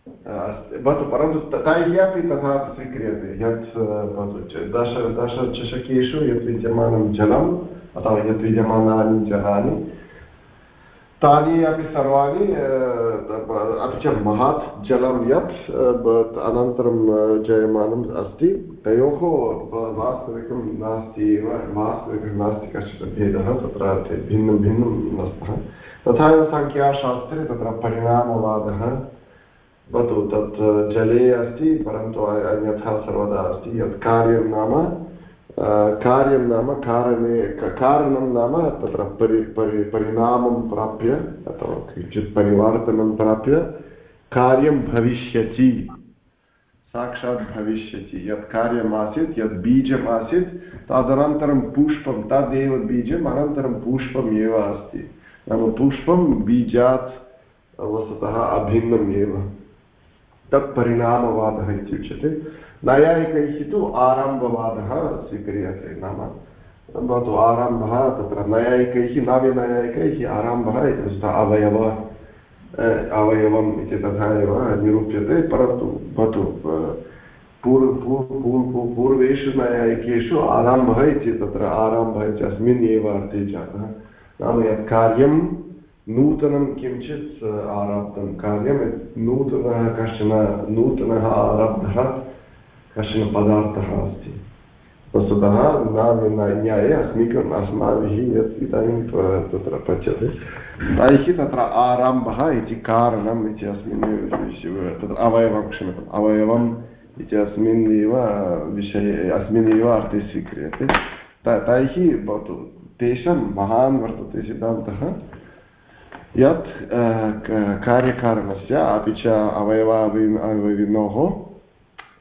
भवतु परन्तु तैः अपि तथा स्वीक्रियते यत् भवतु दश दशचषकेषु यत् विद्यमानं जलम् अथवा यत् विद्यमानानि जलानि तानि अपि सर्वाणि अपि च महत् जलं यत् अनन्तरं जयमानम् अस्ति तयोः वास्तविकं नास्ति एव वास्तविकं नास्ति कश्चित् भेदः तत्र भिन्नं भिन्नं नस्तः तथा एव सङ्ख्याशास्त्रे तत्र परिणामवादः भवतु तत् जले अस्ति परन्तु अन्यथा सर्वदा अस्ति यत् कार्यं नाम कार्यं नाम कारणे कारणं नाम तत्र परि परि परिणामं प्राप्य अथवा किञ्चित् परिवर्तनं प्राप्य कार्यं भविष्यति साक्षात् भविष्यति यत् कार्यम् आसीत् यत् बीजम् आसीत् तदनन्तरं पुष्पं तदेव बीजम् अनन्तरं पुष्पम् एव अस्ति नाम पुष्पं बीजात् वस्तुतः अभिन्नम् एव तत् परिणामवादः इत्युच्यते। नैयायिकैः तु आरम्भवादः स्वीक्रियते नाम। भवतु आरम्भः, तत्र नैयायिकैः, नव्यनैयायिकैः आरम्भः इति अवयव अवयवम् इति तथा एव निरूप्यते। परन्तु भवतु पूर्व पूर्वेषु नैयायिकेषु आरम्भः इति तत्र आरम्भः इति अस्मिन् एव अर्थे जातः। नाम यत् कार्यं नूतनं किञ्चित् आरब्धं कार्यं नूतनः कश्चन नूतनः आरब्धः कश्चन पदार्थः अस्ति वस्तुतः न्याये अस्मिकम् अस्माभिः यत् इदानीं तत्र पच्यते तैः तत्र आरम्भः इति कारणम् इति अस्मिन् तत्र अवयवं क्षम्यताम् अवयवम् इति अस्मिन् विषये अस्मिन् अर्थे स्वीक्रियते तैः भवतु तेषां महान् वर्तते सिद्धान्तः यत् कार्यकारणस्य अपि च अवयवावयविनोः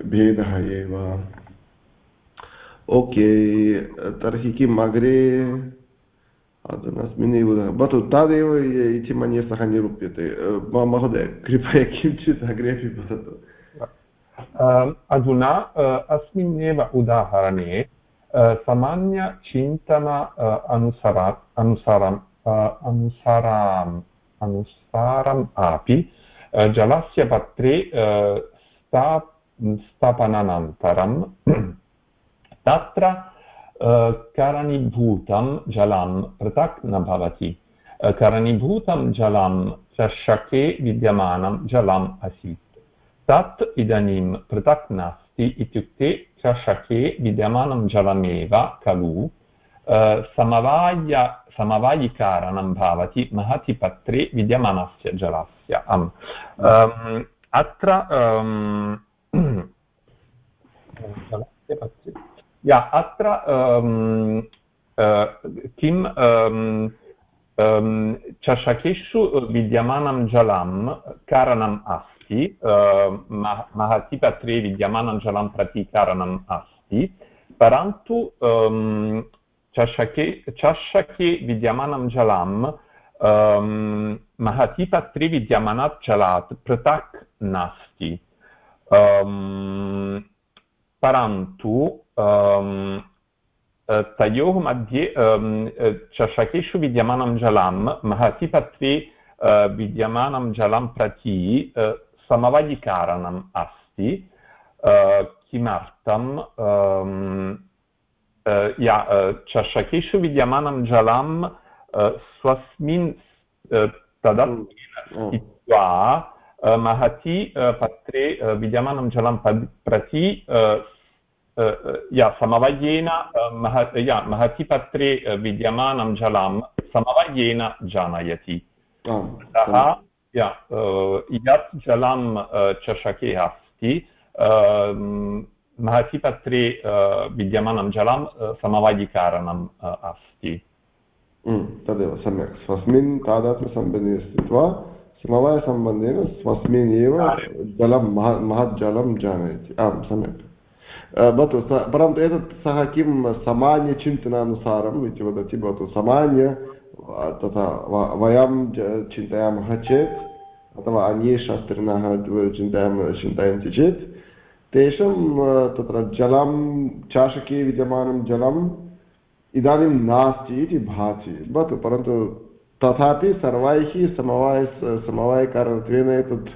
भेदः एव। ओके, तर्हि किम् अग्रे? अधुनास्मिन्नेव भवतु तदेव इति मन्ये सः निरूप्यते। महोदय, कृपया किञ्चित् अग्रे अपि वदतु। अधुना अस्मिन्नेव उदाहरणे सामान्यचिन्तन अनुसरा अनुसारं अनुसाराम्, अनुसारम् अपि जलस्य पत्रे स्था स्थापनानन्तरं [clears throat] तत्र करणीभूतं जलं पृथक् न भवति। करणीभूतं जलं चषके विद्यमानं जलम् आसीत्। तत् इदानीं पृथक् नास्ति इत्युक्ते चषके विद्यमानं जलमेव खलु। समवाय समवायिकारणं भवति महति पत्रे विद्यमानस्य जलस्य आम् अत्र या अत्र किं चषकेषु विद्यमानं जलं कारणम् अस्ति महति पत्रे विद्यमानं जलं प्रति कारणम् अस्ति परन्तु चषके चषके विद्यमानं जलं महती पत्रे विद्यमानात् जलात् पृथक् नास्ति परन्तु तयोः मध्ये चषकेषु विद्यमानं जलं महती पत्रे विद्यमानं जलं प्रति समवायिकारणम् अस्ति किमर्थं या चषकेषु विद्यमानं जलं स्वस्मिन् तदा स्थित्वा महती पत्रे विद्यमानं जलं प्रति या समवायेन मह या महती पत्रे विद्यमानं जलं समवायेन जानयति अतः या यत् जलं चषके अस्ति महतीपत्रे विद्यमानं जलं समवायिकारणम् अस्ति तदेव सम्यक् स्वस्मिन् तादात्म्यसम्बन्धे स्थित्वा समवायसम्बन्धेन स्वस्मिन् एव जलं मह महत् जलं जानयति सम्यक् भवतु परन्तु एतत् सः किं सामान्यचिन्तनानुसारम् इति वदति भवतु सामान्य तथा वयं चिन्तयामः चेत् अथवा अन्ये शास्त्रिणः चिन्तयामः चिन्तयन्ति चेत् तेषां तत्र जलं, चाषके विद्यमानं जलम् इदानीं नास्ति इति भाति। भवतु, परन्तु तथापि सर्वैः समवाय, समवायकारणत्वेन एतत्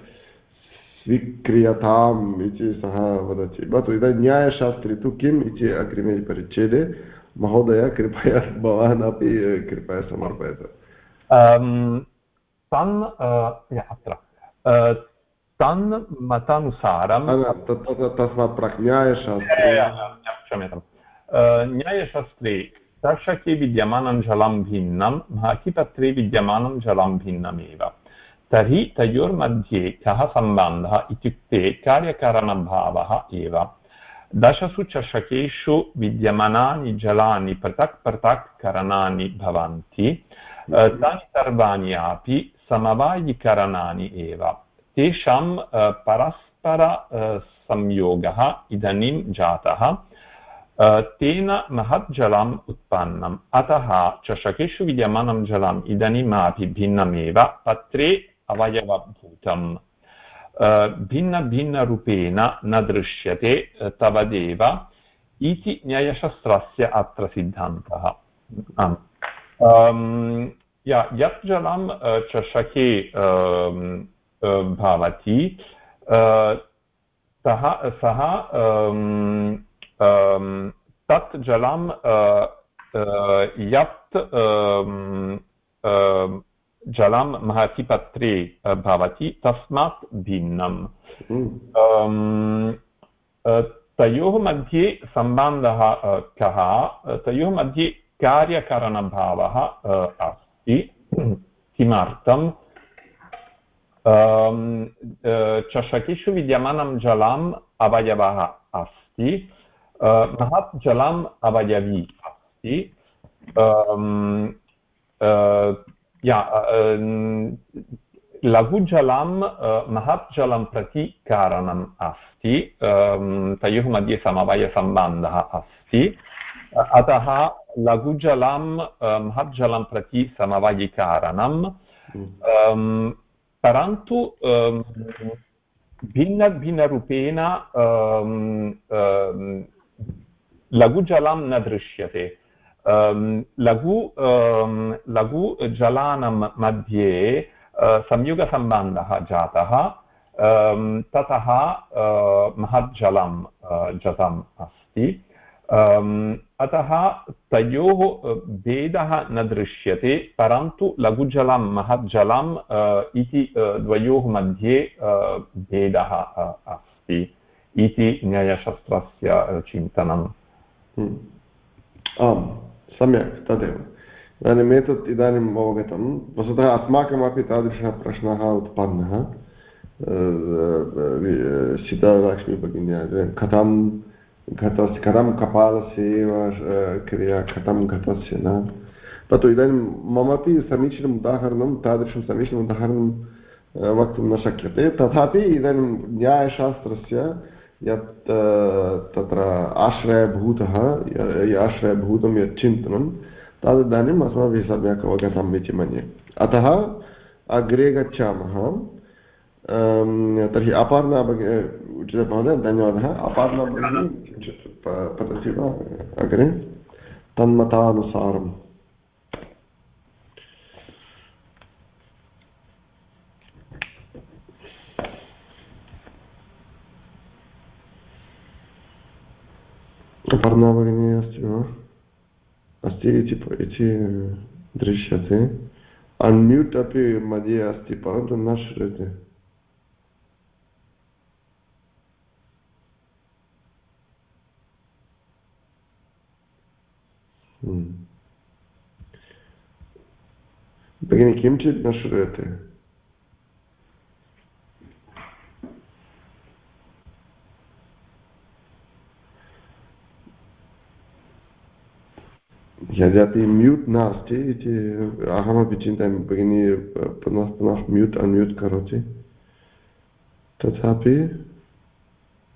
स्वीक्रियताम् इति सः वदति। भवतु इदानीं न्यायशास्त्रे तु किम् इति अग्रिमे परिच्छेदे। महोदय, कृपया भवान् अपि कृपया समर्पयतु। तन् अत्र तन् मतानुसारं तस्मात् प्राक् न्यायशास्त्रे क्षम्यतां न्यायशास्त्रे दर्शके विद्यमानं जलं भिन्नं भाकिपत्रे विद्यमानं जलं भिन्नमेव तर्हि तयोर्मध्ये कः सम्बन्धः इत्युक्ते कार्यकारणभावः एव दशसु चषकेषु विद्यमानानि जलानि पृथक् पृथक् करणानि भवन्ति तानि सर्वाणि अपि समवायिकरणानि एव तेषां परस्पर संयोगः इदानीं जातः। तेन महत् जलम् उत्पन्नम्। अतः चषकेषु विद्यमानं जलम् इदानीमपि भिन्नमेव। पत्रे अवयवभूतम्। भिन्नभिन्नरूपेण न दृश्यते तावदेव। इति न्यायशास्त्रस्य अत्र सिद्धान्तः। यत् जलं चषके भवति सः सः तत् जलं यत् जलं महतिपत्रे भवति तस्मात् भिन्नम्। तयोः मध्ये सम्बन्धः कः तयोः मध्ये कार्यकरणभावः अस्ति किमर्थम् चषकेषु विद्यमानं जलम् अवयवः अस्ति महत् जलम् अवयवी अस्ति लघुजलं महत् जलं प्रति कारणम् अस्ति तयोः मध्ये समवायसम्बन्धः अस्ति अतः लघुजलं महत् जलं प्रति समवायिकारणं परन्तु भिन्नभिन्नरूपेण लघुजलं न दृश्यते लघु लघुजलानां मध्ये संयुगसम्बन्धः जातः ततः महत् जलं जातम् अस्ति अतः तयोः भेदः न दृश्यते, परन्तु लघुजलं महत् इति द्वयोः मध्ये भेदः अस्ति इति न्यायशास्त्रस्य चिन्तनम्। हम्म। आम्, सम्यक्, तदेव। इदानीम् एतत्, इदानीम् अवगतं। वस्तुतः अस्माकमपि तादृशः प्रश्नः उत्पन्नः। सीतालक्ष्मीभगिन्या कथं घटस्य कथं कपालस्य एव क्रिया कथं घटस्य न तत्तु इदानीं ममपि समीचीनम् उदाहरणं तादृशं समीचीनम् उदाहरणं वक्तुं न शक्यते तथापि इदानीं न्यायशास्त्रस्य यत् तत्र आश्रयभूतः आश्रयभूतं यत् चिन्तनं तदिदानीम् अस्माभिः सम्यक् अवगतम् इति मन्ये अतः अग्रे गच्छामः तर्हि अपर्णा भगिनी उच्यते महोदय धन्यवादः अपर्णा भगिनी किञ्चित् पतति वा अग्रे तन्मतानुसारम् अपर्णा भगिनी अस्ति वा अस्ति इति दृश्यते अन्म्यूट् अपि मध्ये अस्ति परन्तु न श्रूयते भगिनि किञ्चित् न श्रूयते यद्यपि म्यूट् नास्ति इति अहमपि चिन्तयामि भगिनी पुनः पुनः म्यूट् अन्म्यूट् करोति तथापि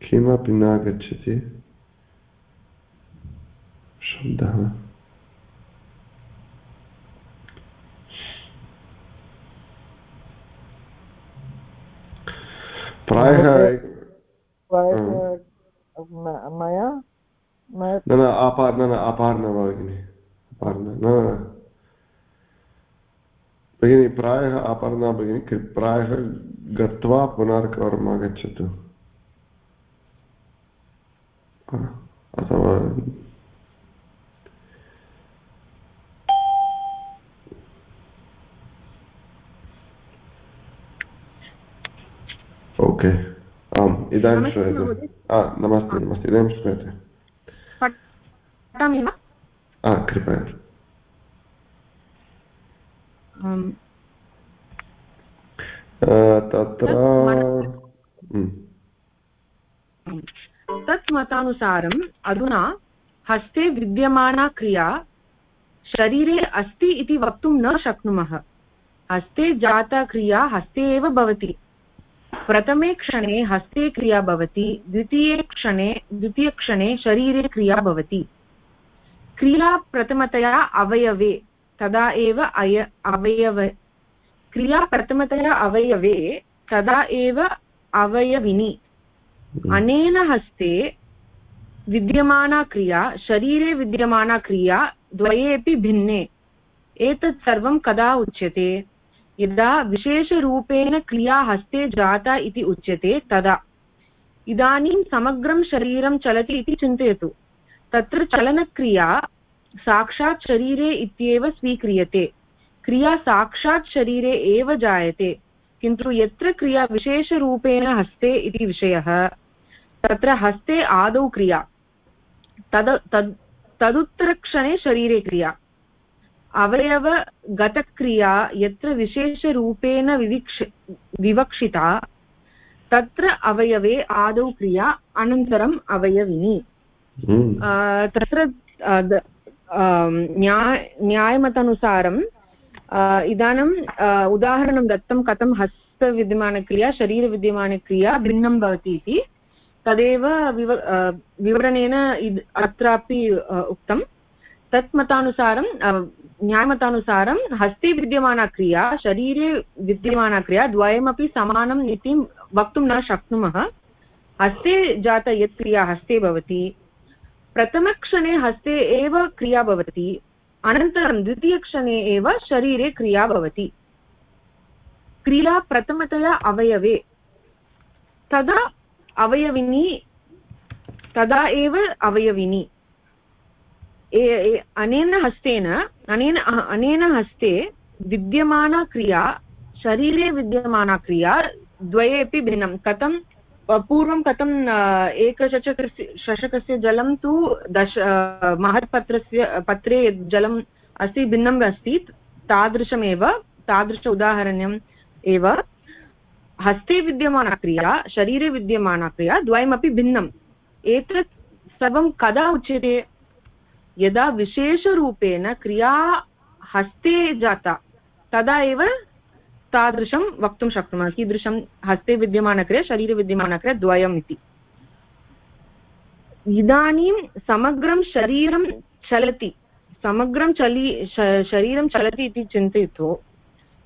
किमपि न गच्छति शब्दः प्रायः मया न न अपार न न अपार न भगिनि न भगिनि प्रायः अपर्णा भगिनि प्रायः गत्वा पुनर्कवारम् आगच्छतु अथवा ओके आम् इदानीं श्रूयते। नमस्ते नमस्ते इदानीं श्रूयते। कृपया। तत्र तत् मतानुसारम् अधुना हस्ते विद्यमाना क्रिया शरीरे अस्ति इति वक्तुं न शक्नुमः। हस्ते जाता क्रिया हस्ते एव भवति। प्रथमे क्षणे हस्ते क्रिया भवति, द्वितीये क्षणे द्वितीयक्षणे शरीरे क्रिया भवति। क्रिया प्रथमतया अवयवे, तदा एव अय, अवयव। क्रिया प्रथमतया अवयवे, तदा एव अवयविनी। अनेन हस्ते विद्यमाना क्रिया, शरीरे विद्यमाना क्रिया द्वयेपि भिन्ने। एतत् सर्वं कदा उच्यते? यदा विशेषरूपेण क्रिया हस्ते जाता इति उच्यते, तदा। इदानीं समग्रं शरीरं चलति इति चिन्तयतु। तत्र चलनक्रिया साक्षात् शरीरे इत्येव स्वीक्रियते। क्रिया साक्षात् शरीरे एव जायते। किन्तु यत्र क्रिया विशेषरूपेण हस्ते इति विषयः, तत्र हस्ते आदौ क्रिया। तद् तद् तदुत्तरक्षणे शरीरे क्रिया। अवयवगतक्रिया यत्र विशेषरूपेण विविक्ष विवक्षिता तत्र अवयवे आदौ क्रिया अनन्तरम् अवयविनी हम्म। तत्र न्याय न्यायमतानुसारं इदानीम् उदाहरणं दत्तं कथं हस्तविद्यमानक्रिया शरीरविद्यमानक्रिया भिन्नं भवति इति तदेव विव विवरणेन अत्रापि उक्तं तत् मतानुसारं न्यायमतानुसारं हस्ते विद्यमाना क्रिया, शरीरे विद्यमाना क्रिया, द्वयमपि समानम् इति वक्तुं न शक्नुमः। हस्ते जाता यत् क्रिया हस्ते भवति, प्रथमक्षणे हस्ते एव क्रिया भवति, अनन्तरं द्वितीयक्षणे एव शरीरे क्रिया भवति। क्रिया प्रथमतया अवयवे। तदा अवयविनी, तदा एव अवयविनी। अनेन हस्तेन, अनेन अनेन हस्ते विद्यमाना क्रिया, शरीरे विद्यमाना क्रिया द्वयेपि भिन्नं। कथं पूर्वं कथम् एकचषकस्य चषकस्य जलं तु दश महत्पत्रस्य पत्रे जलम् अस्ति भिन्नम् अस्ति, तादृशमेव, तादृश उदाहरणम् एव। हस्ते विद्यमाना क्रिया, शरीरे विद्यमाना क्रिया, द्वयमपि भिन्नम्। एतत् सर्वं कदा उच्यते? यदा विशेषरूपेण क्रिया हस्ते जाता, तदा एव तादृशं वक्तुं शक्नुमः। कीदृशं? हस्ते विद्यमानक्रिया, शरीरे विद्यमानक्रिया, द्वयम् इति। इदानीं समग्रं शरीरं चलति, समग्रं चलि शरीरं चलति इति चिन्तयतु।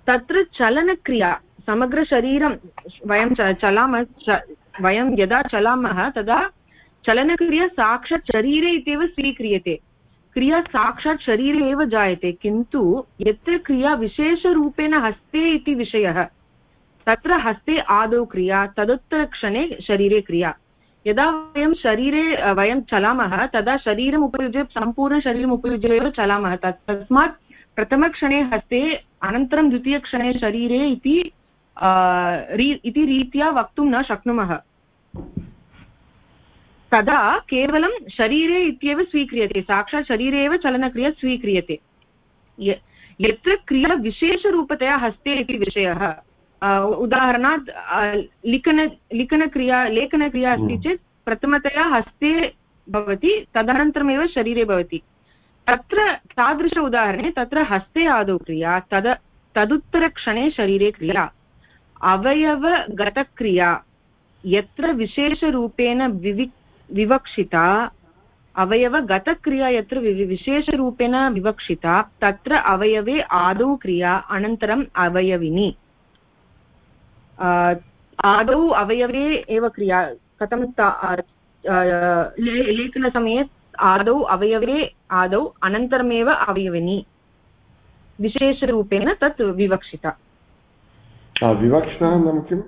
तत्र चलनक्रिया समग्रशरीरं वयं चलामः वयं यदा चलामः, तदा चलनक्रिया साक्षात् शरीरे इत्येव स्वीक्रियते। क्रिया साक्षात् शरीरे एव जायते, किन्तु यत्र क्रिया विशेषरूपेण हस्ते इति विषयः, तत्र हस्ते आदौ क्रिया, तदुत्तरक्षणे शरीरे क्रिया। यदा वयं शरीरे वयं चलामः, तदा शरीरम् उपयुज्य सम्पूर्णशरीरम् उपयुज्य एव चलामः। तत्, तस्मात् प्रथमक्षणे हस्ते, अनन्तरं द्वितीयक्षणे शरीरे इति इति रीत्या वक्तुं न शक्नुमः। तदा केवलं शरीरे इत्येव स्वीक्रियते साक्षात् शरीरे एव चलनक्रिया स्वीक्रियते। यत्र क्रिया विशेषरूपतया हस्ते इति विषयः उदाहरणात् लिखन लिखनक्रिया लेखनक्रिया अस्ति चेत् प्रथमतया हस्ते भवति तदनन्तरमेव शरीरे भवति। तत्र तादृश उदाहरणे तत्र हस्ते आदौ क्रिया तद तदुत्तरक्षणे शरीरे क्रिया। अवयवगतक्रिया यत्र विशेषरूपेण विवि विवक्षिता अवयवगतक्रिया यत्र विशेषरूपेण विवक्षिता तत्र अवयवे आदौ क्रिया अनन्तरम् अवयविनी। आदौ अवयवे एव क्रिया कथं लेखनसमये आदौ अवयवे आदौ अनन्तरमेव अवयविनी। विशेषरूपेण तत् विवक्षिता। विवक्षितः नाम किम्?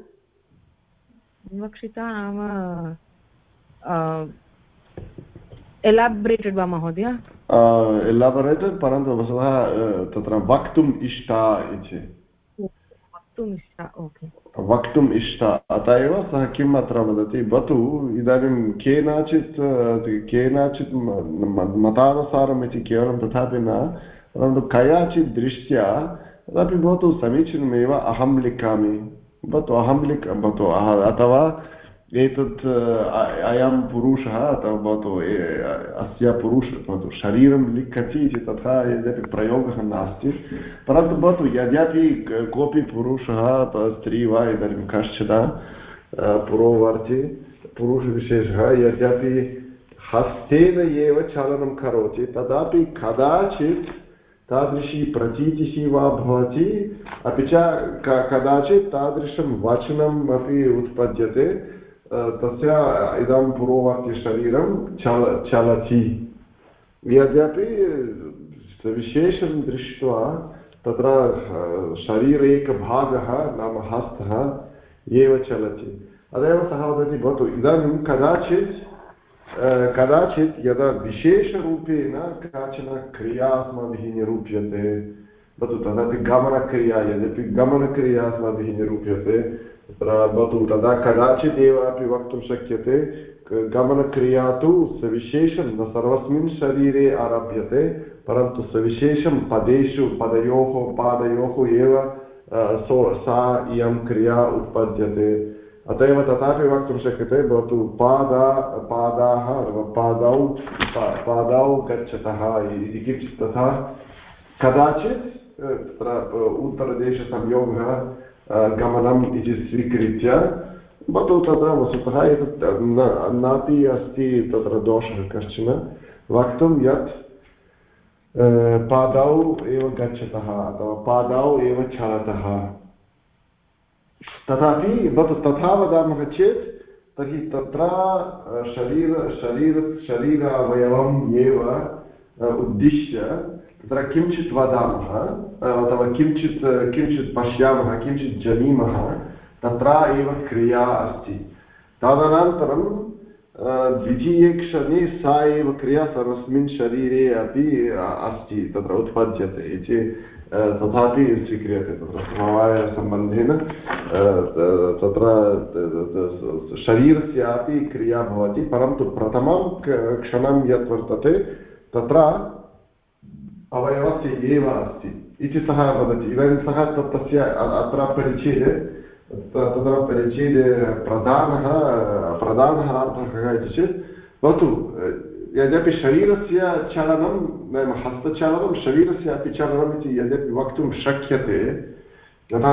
विवक्षिता नाम एलाबरेटेड् वा महोदय? एलाबरेटेड् परन्तु वस्तुतः तत्र वक्तुम् इष्टा इति। वक्तुम् इष्टा ओके। वक्तुम् इष्टा। अत एव सः किम् अत्र वदति? भवतु इदानीं केनचित् केनचित् मतानुसारम् इति केवलं तथापि न परन्तु कयाचित् दृष्ट्या तदपि भवतु समीचीनमेव अहं लिखामि। भवतु अहं लिख भवतु अथवा एतत् अयं पुरुषः अथवा भवतु अस्य पुरुष, भवतु शरीरं लिखति इति तथा यद्यपि प्रयोगः नास्ति। परन्तु भवतु यद्यपि कोऽपि पुरुषः स्त्री वा इदानीं कश्चन पुरोवर्ति पुरुषविशेषः यद्यपि हस्तेन एव चलनं करोति, तदापि कदाचित् तादृशी प्रतीतिः वा भवति, अपि च कदाचित् तादृशं वचनम् अपि उत्पद्यते। तस्य इदं पुरोवाक्यशरीरं चल चलति यद्यपि विशेषं दृष्ट्वा तत्र शरीरे एकभागः नाम हस्तः एव चलति तदेव सः वदति भवतु इदानीं कदाचित् कदाचित् यदा विशेषरूपेण काचन क्रिया अस्माभिः निरूप्यते, भवतु तदपि गमनक्रिया, यद्यपि गमनक्रिया अस्माभिः निरूप्यते भवतु तदा कदाचित् एव अपि वक्तुं शक्यते। गमनक्रिया तु सविशेषं न सर्वस्मिन् शरीरे आरभ्यते, परन्तु सविशेषं पदेषु, पदयोः, पादयोः एव सो सा इयं क्रिया उत्पद्यते। अत एव तथापि वक्तुं शक्यते, भवतु पादा, पादाः अथवा पादौ पादौ गच्छतः इति किञ्चित् तथा। कदाचित् तत्र उत्तरदेशसंयोगः गमनम् इति स्वीकृत्य भवतु तत्र वस्तुतः एतत् नापि अस्ति तत्र दोषः कश्चन वक्तुं यत् पादौ एव गच्छतः अथवा पादौ एव चलतः तथापि भवतु तथा वदामः चेत् तर्हि तत्र शरीर शरीर शरीरावयवम् एव उद्दिश्य तत्र किञ्चित् वदामः अथवा किञ्चित् किञ्चित् पश्यामः किञ्चित् जानीमः तत्र एव क्रिया अस्ति तदनन्तरं द्वितीये सा एव क्रिया सर्वस्मिन् शरीरे अपि अस्ति तत्र उत्पद्यते इति तथापि स्वीक्रियते तत्र समवायसम्बन्धेन तत्र शरीरस्यापि क्रिया भवति परन्तु प्रथमं क्षणं यत् वर्तते तत्र अवयवस्य एव अस्ति। इति सः वदति। इदानीं सः तस्य अत्र परिच्छेदे तत्र परिच्छेदे प्रधानः प्रधानः अर्थः कः इति चेत्, भवतु, यद्यपि शरीरस्य चलनं, नाम हस्तचलनं शरीरस्य अपि चलनम् इति यद्यपि वक्तुं शक्यते, यथा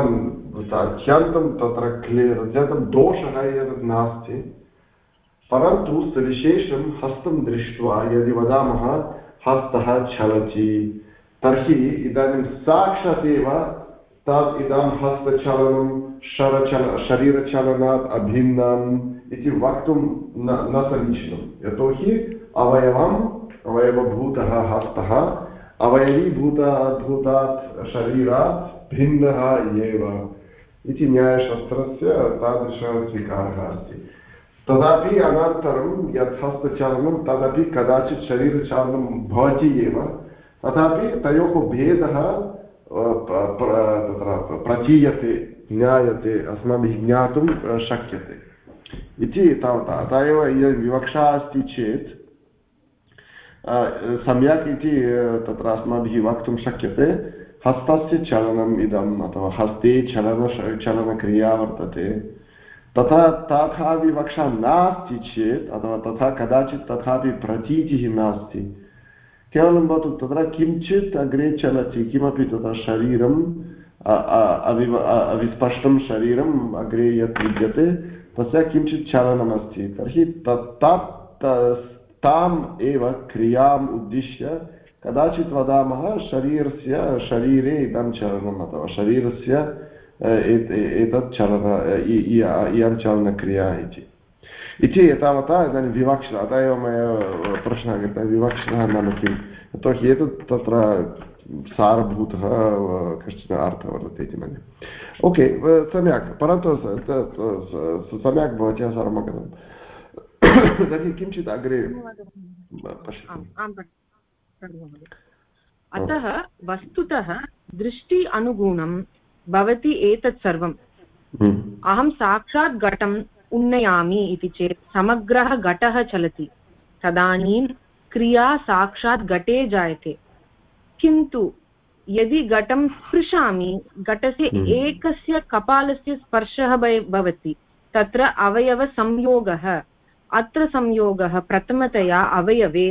अत्यन्तं तत्र क्लियर्, अत्यन्तं दोषः एतत् नास्ति, परन्तु सविशेषं हस्तं दृष्ट्वा यदि वदामः हस्तः चलति। तर्हि इदानीं साक्षात् एव तत् इदं हस्तचलनं, शरचल, शरीरचलनात् अभिन्नम् इति वक्तुं न न समीचीनं यतोहि अवयवम्, अवयवभूतः हस्तः अवयवीभूतात् भूतात् शरीरात् भिन्नः एव इति न्यायशास्त्रस्य तादृशः अस्ति। तदापि अनन्तरं यत् हस्तचालनं तदपि कदाचित् शरीरचालनं भवति एव। तथापि तयोः भेदः तत्र प्रचीयते, ज्ञायते, अस्माभिः ज्ञातुं शक्यते। इति तावता, अतः एव इयं विवक्षा अस्ति चेत् सम्यक् इति तत्र अस्माभिः वक्तुं शक्यते। हस्तस्य चलनम् इदम् अथवा हस्ते चलन चलनक्रिया वर्तते। तथा तथा विवक्षा नास्ति चेत्, अथवा तथा कदाचित् तथापि प्रतीतिः नास्ति। केवलं भवतु तत्र किञ्चित् अग्रे चलति, किमपि तत्र शरीरम् अविव अविस्पष्टं शरीरम् अग्रे यत् विद्यते, तस्य किञ्चित् चलनमस्ति। तर्हि तत् ताम् एव क्रियाम् उद्दिश्य कदाचित् वदामः शरीरस्य, शरीरे इदं चलनम् अथवा शरीरस्य एतत् चलन इयं चलनक्रिया इति इति एतावता इदानीं विवक्षः अतः एव मया प्रश्नः कृतः विवक्षः नाम किं यतोहि एतत् तत्र सारभूतः कश्चन अर्थः वर्तते इति मन्ये ओके सम्यक् परन्तु सम्यक् भवत्या सर्वम् अवगतं तर्हि किञ्चित् अग्रे अतः वस्तुतः दृष्टि अनुगुणं भवति एतत् सर्वम् हम्म। अहं साक्षात् घटम् उन्नयामि इति चेत् समग्रः घटः चलति तदानीं क्रिया साक्षात् घटे जायते किन्तु यदि घटं स्पृशामि घटस्य हम्म। एकस्य कपालस्य स्पर्शः भवति तत्र अवयवसंयोगः अत्र संयोगः प्रथमतया अवयवे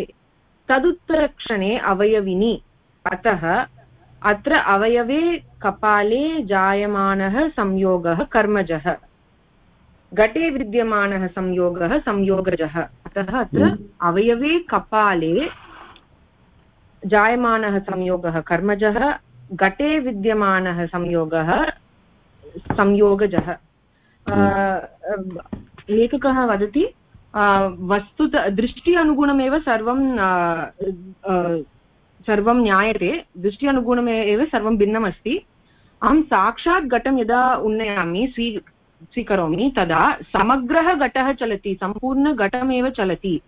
तदुत्तरक्षणे अवयविनि अतः अत्र अवयवे कपाले जायमानः संयोगः कर्मजः। घटे विद्यमानः संयोगः संयोगजः। अतः अत्र हम्म। अवयवे कपाले जायमानः संयोगः कर्मजः घटे विद्यमानः संयोगः संयोगजः। लेखकः वदति वस्तुत दृष्टि अनुगुणमेव सर्वं सर्वं ज्ञायते दृष्टि अनुगुणमेव सर्वं भिन्नमस्ति। अहं साक्षात् घटं यदा उन्नयामि, स्वी, स्वीकरोमि, तदा समग्रः घटः चलति सम्पूर्णघटमेव चलति।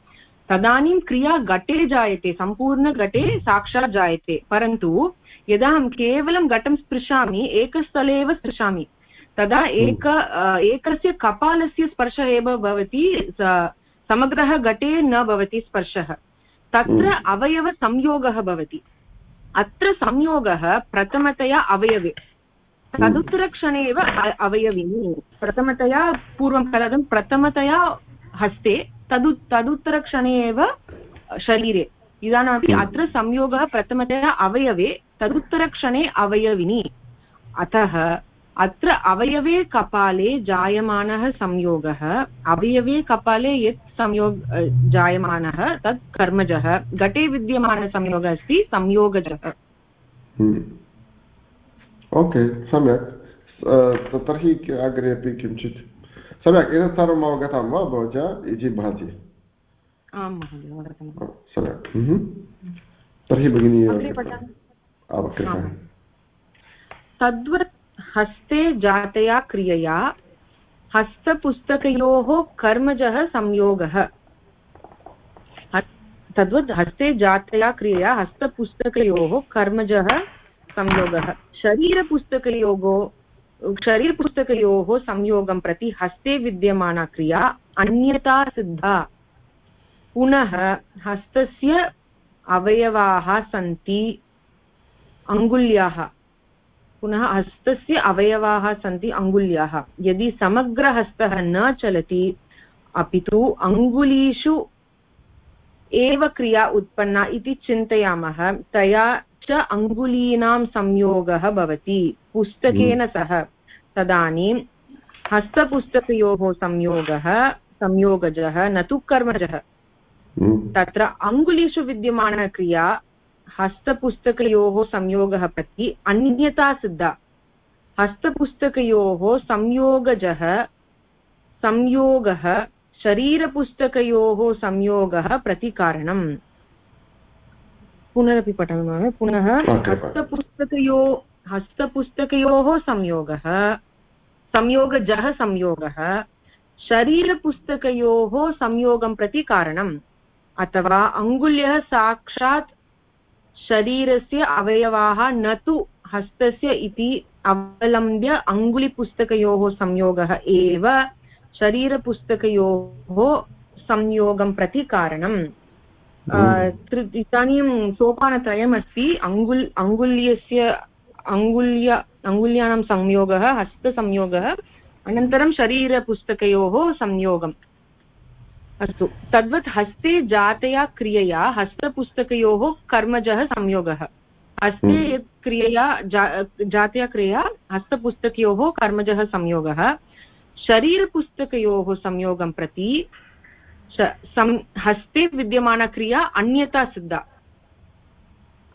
तदानीं क्रिया घटे जायते सम्पूर्णघटे साक्षात् जायते। परन्तु, यदा अहं केवलं घटं स्पृशामि एकस्थले एव स्पृशामि, तदा एक एकस्य कपालस्य स्पर्शः एव भवति समग्रः घटे न भवति स्पर्शः। तत्र अवयवसंयोगः भवति। अत्र संयोगः प्रथमतया अवयवे। तदुत्तरक्षणे एव अवयविनि प्रथमतया पूर्वं कथं प्रथमतया हस्ते तदु तदुत्तरक्षणे एव शरीरे। इदानीमपि हम्म। अत्र संयोगः प्रथमतया अवयवे तदुत्तरक्षणे अवयविनि। अतः अत्र अवयवे कपाले जायमानः संयोगः। अवयवे कपाले यत् संयोग जायमानः तत् कर्मजः। घटे विद्यमानसंयोगः अस्ति संयोगजः। हम्म। ओके सम्यक्। तर्हि अग्रे अपि किञ्चित्। सम्यक् एतत् सर्वम् अवगतं वा भवत्या? इति भाति। सम्यक्। हम्म। तर्हि भगिनी तद्वत् हस्ते जातया क्रियया, हस्तपुस्तकयोः कर्मजः संयोगः। तद्वत् हस्ते जातया क्रियया, हस्तपुस्तकयोः कर्मजः संयोगः। शरीरपुस्तकयोः शरीरपुस्तकयोः संयोगं प्रति हस्ते विद्यमाना क्रिया अन्यता सिद्धा। पुनः हस्तस्य अवयवाः सन्ति, अङ्गुल्याः। पुनः हस्तस्य अवयवाः सन्ति अङ्गुल्याः यदि समग्रहस्तः न चलति अपि तु अङ्गुलीषु एव क्रिया उत्पन्ना इति चिन्तयामः तया च अङ्गुलीनां संयोगः भवति पुस्तकेन हम्म। सह तदानीं हस्तपुस्तकयोः संयोगः संयोगजः न तु कर्मजः हम्म। तत्र अङ्गुलीषु विद्यमानक्रिया हस्तपुस्तकयोः संयोगः प्रति अन्यता सिद्धा। हस्तपुस्तकयोः संयोगजः संयोगः शरीरपुस्तकयोः संयोगः प्रतिकारणम् पुनरपि पठामः पुनः हस्तपुस्तकयो हस्तपुस्तकयोः संयोगः संयोगजः संयोगः शरीरपुस्तकयोः संयोगं प्रति कारणम् अथवा अङ्गुल्यः साक्षात् शरीरस्य अवयवाः न तु हस्तस्य इति अवलम्ब्य अङ्गुलिपुस्तकयोः संयोगः एव शरीरपुस्तकयोः संयोगं प्रति कारणम्। इदानीं सोपानत्रयमस्ति अङ्गुल् अङ्गुल्यस्य अङ्गुल्य अङ्गुल्यानां संयोगः हस्तसंयोगः अनन्तरं शरीरपुस्तकयोः संयोगम्। अस्तु। तद्वत् हस्ते जातया क्रियया हस्तपुस्तकयोः कर्मजः संयोगः। हस्ते हम्म। यत् क्रियया जा जातया क्रिया हस्तपुस्तकयोः कर्मजः संयोगः। शरीरपुस्तकयोः संयोगं प्रति हस्ते विद्यमानक्रिया अन्यथा सिद्धा।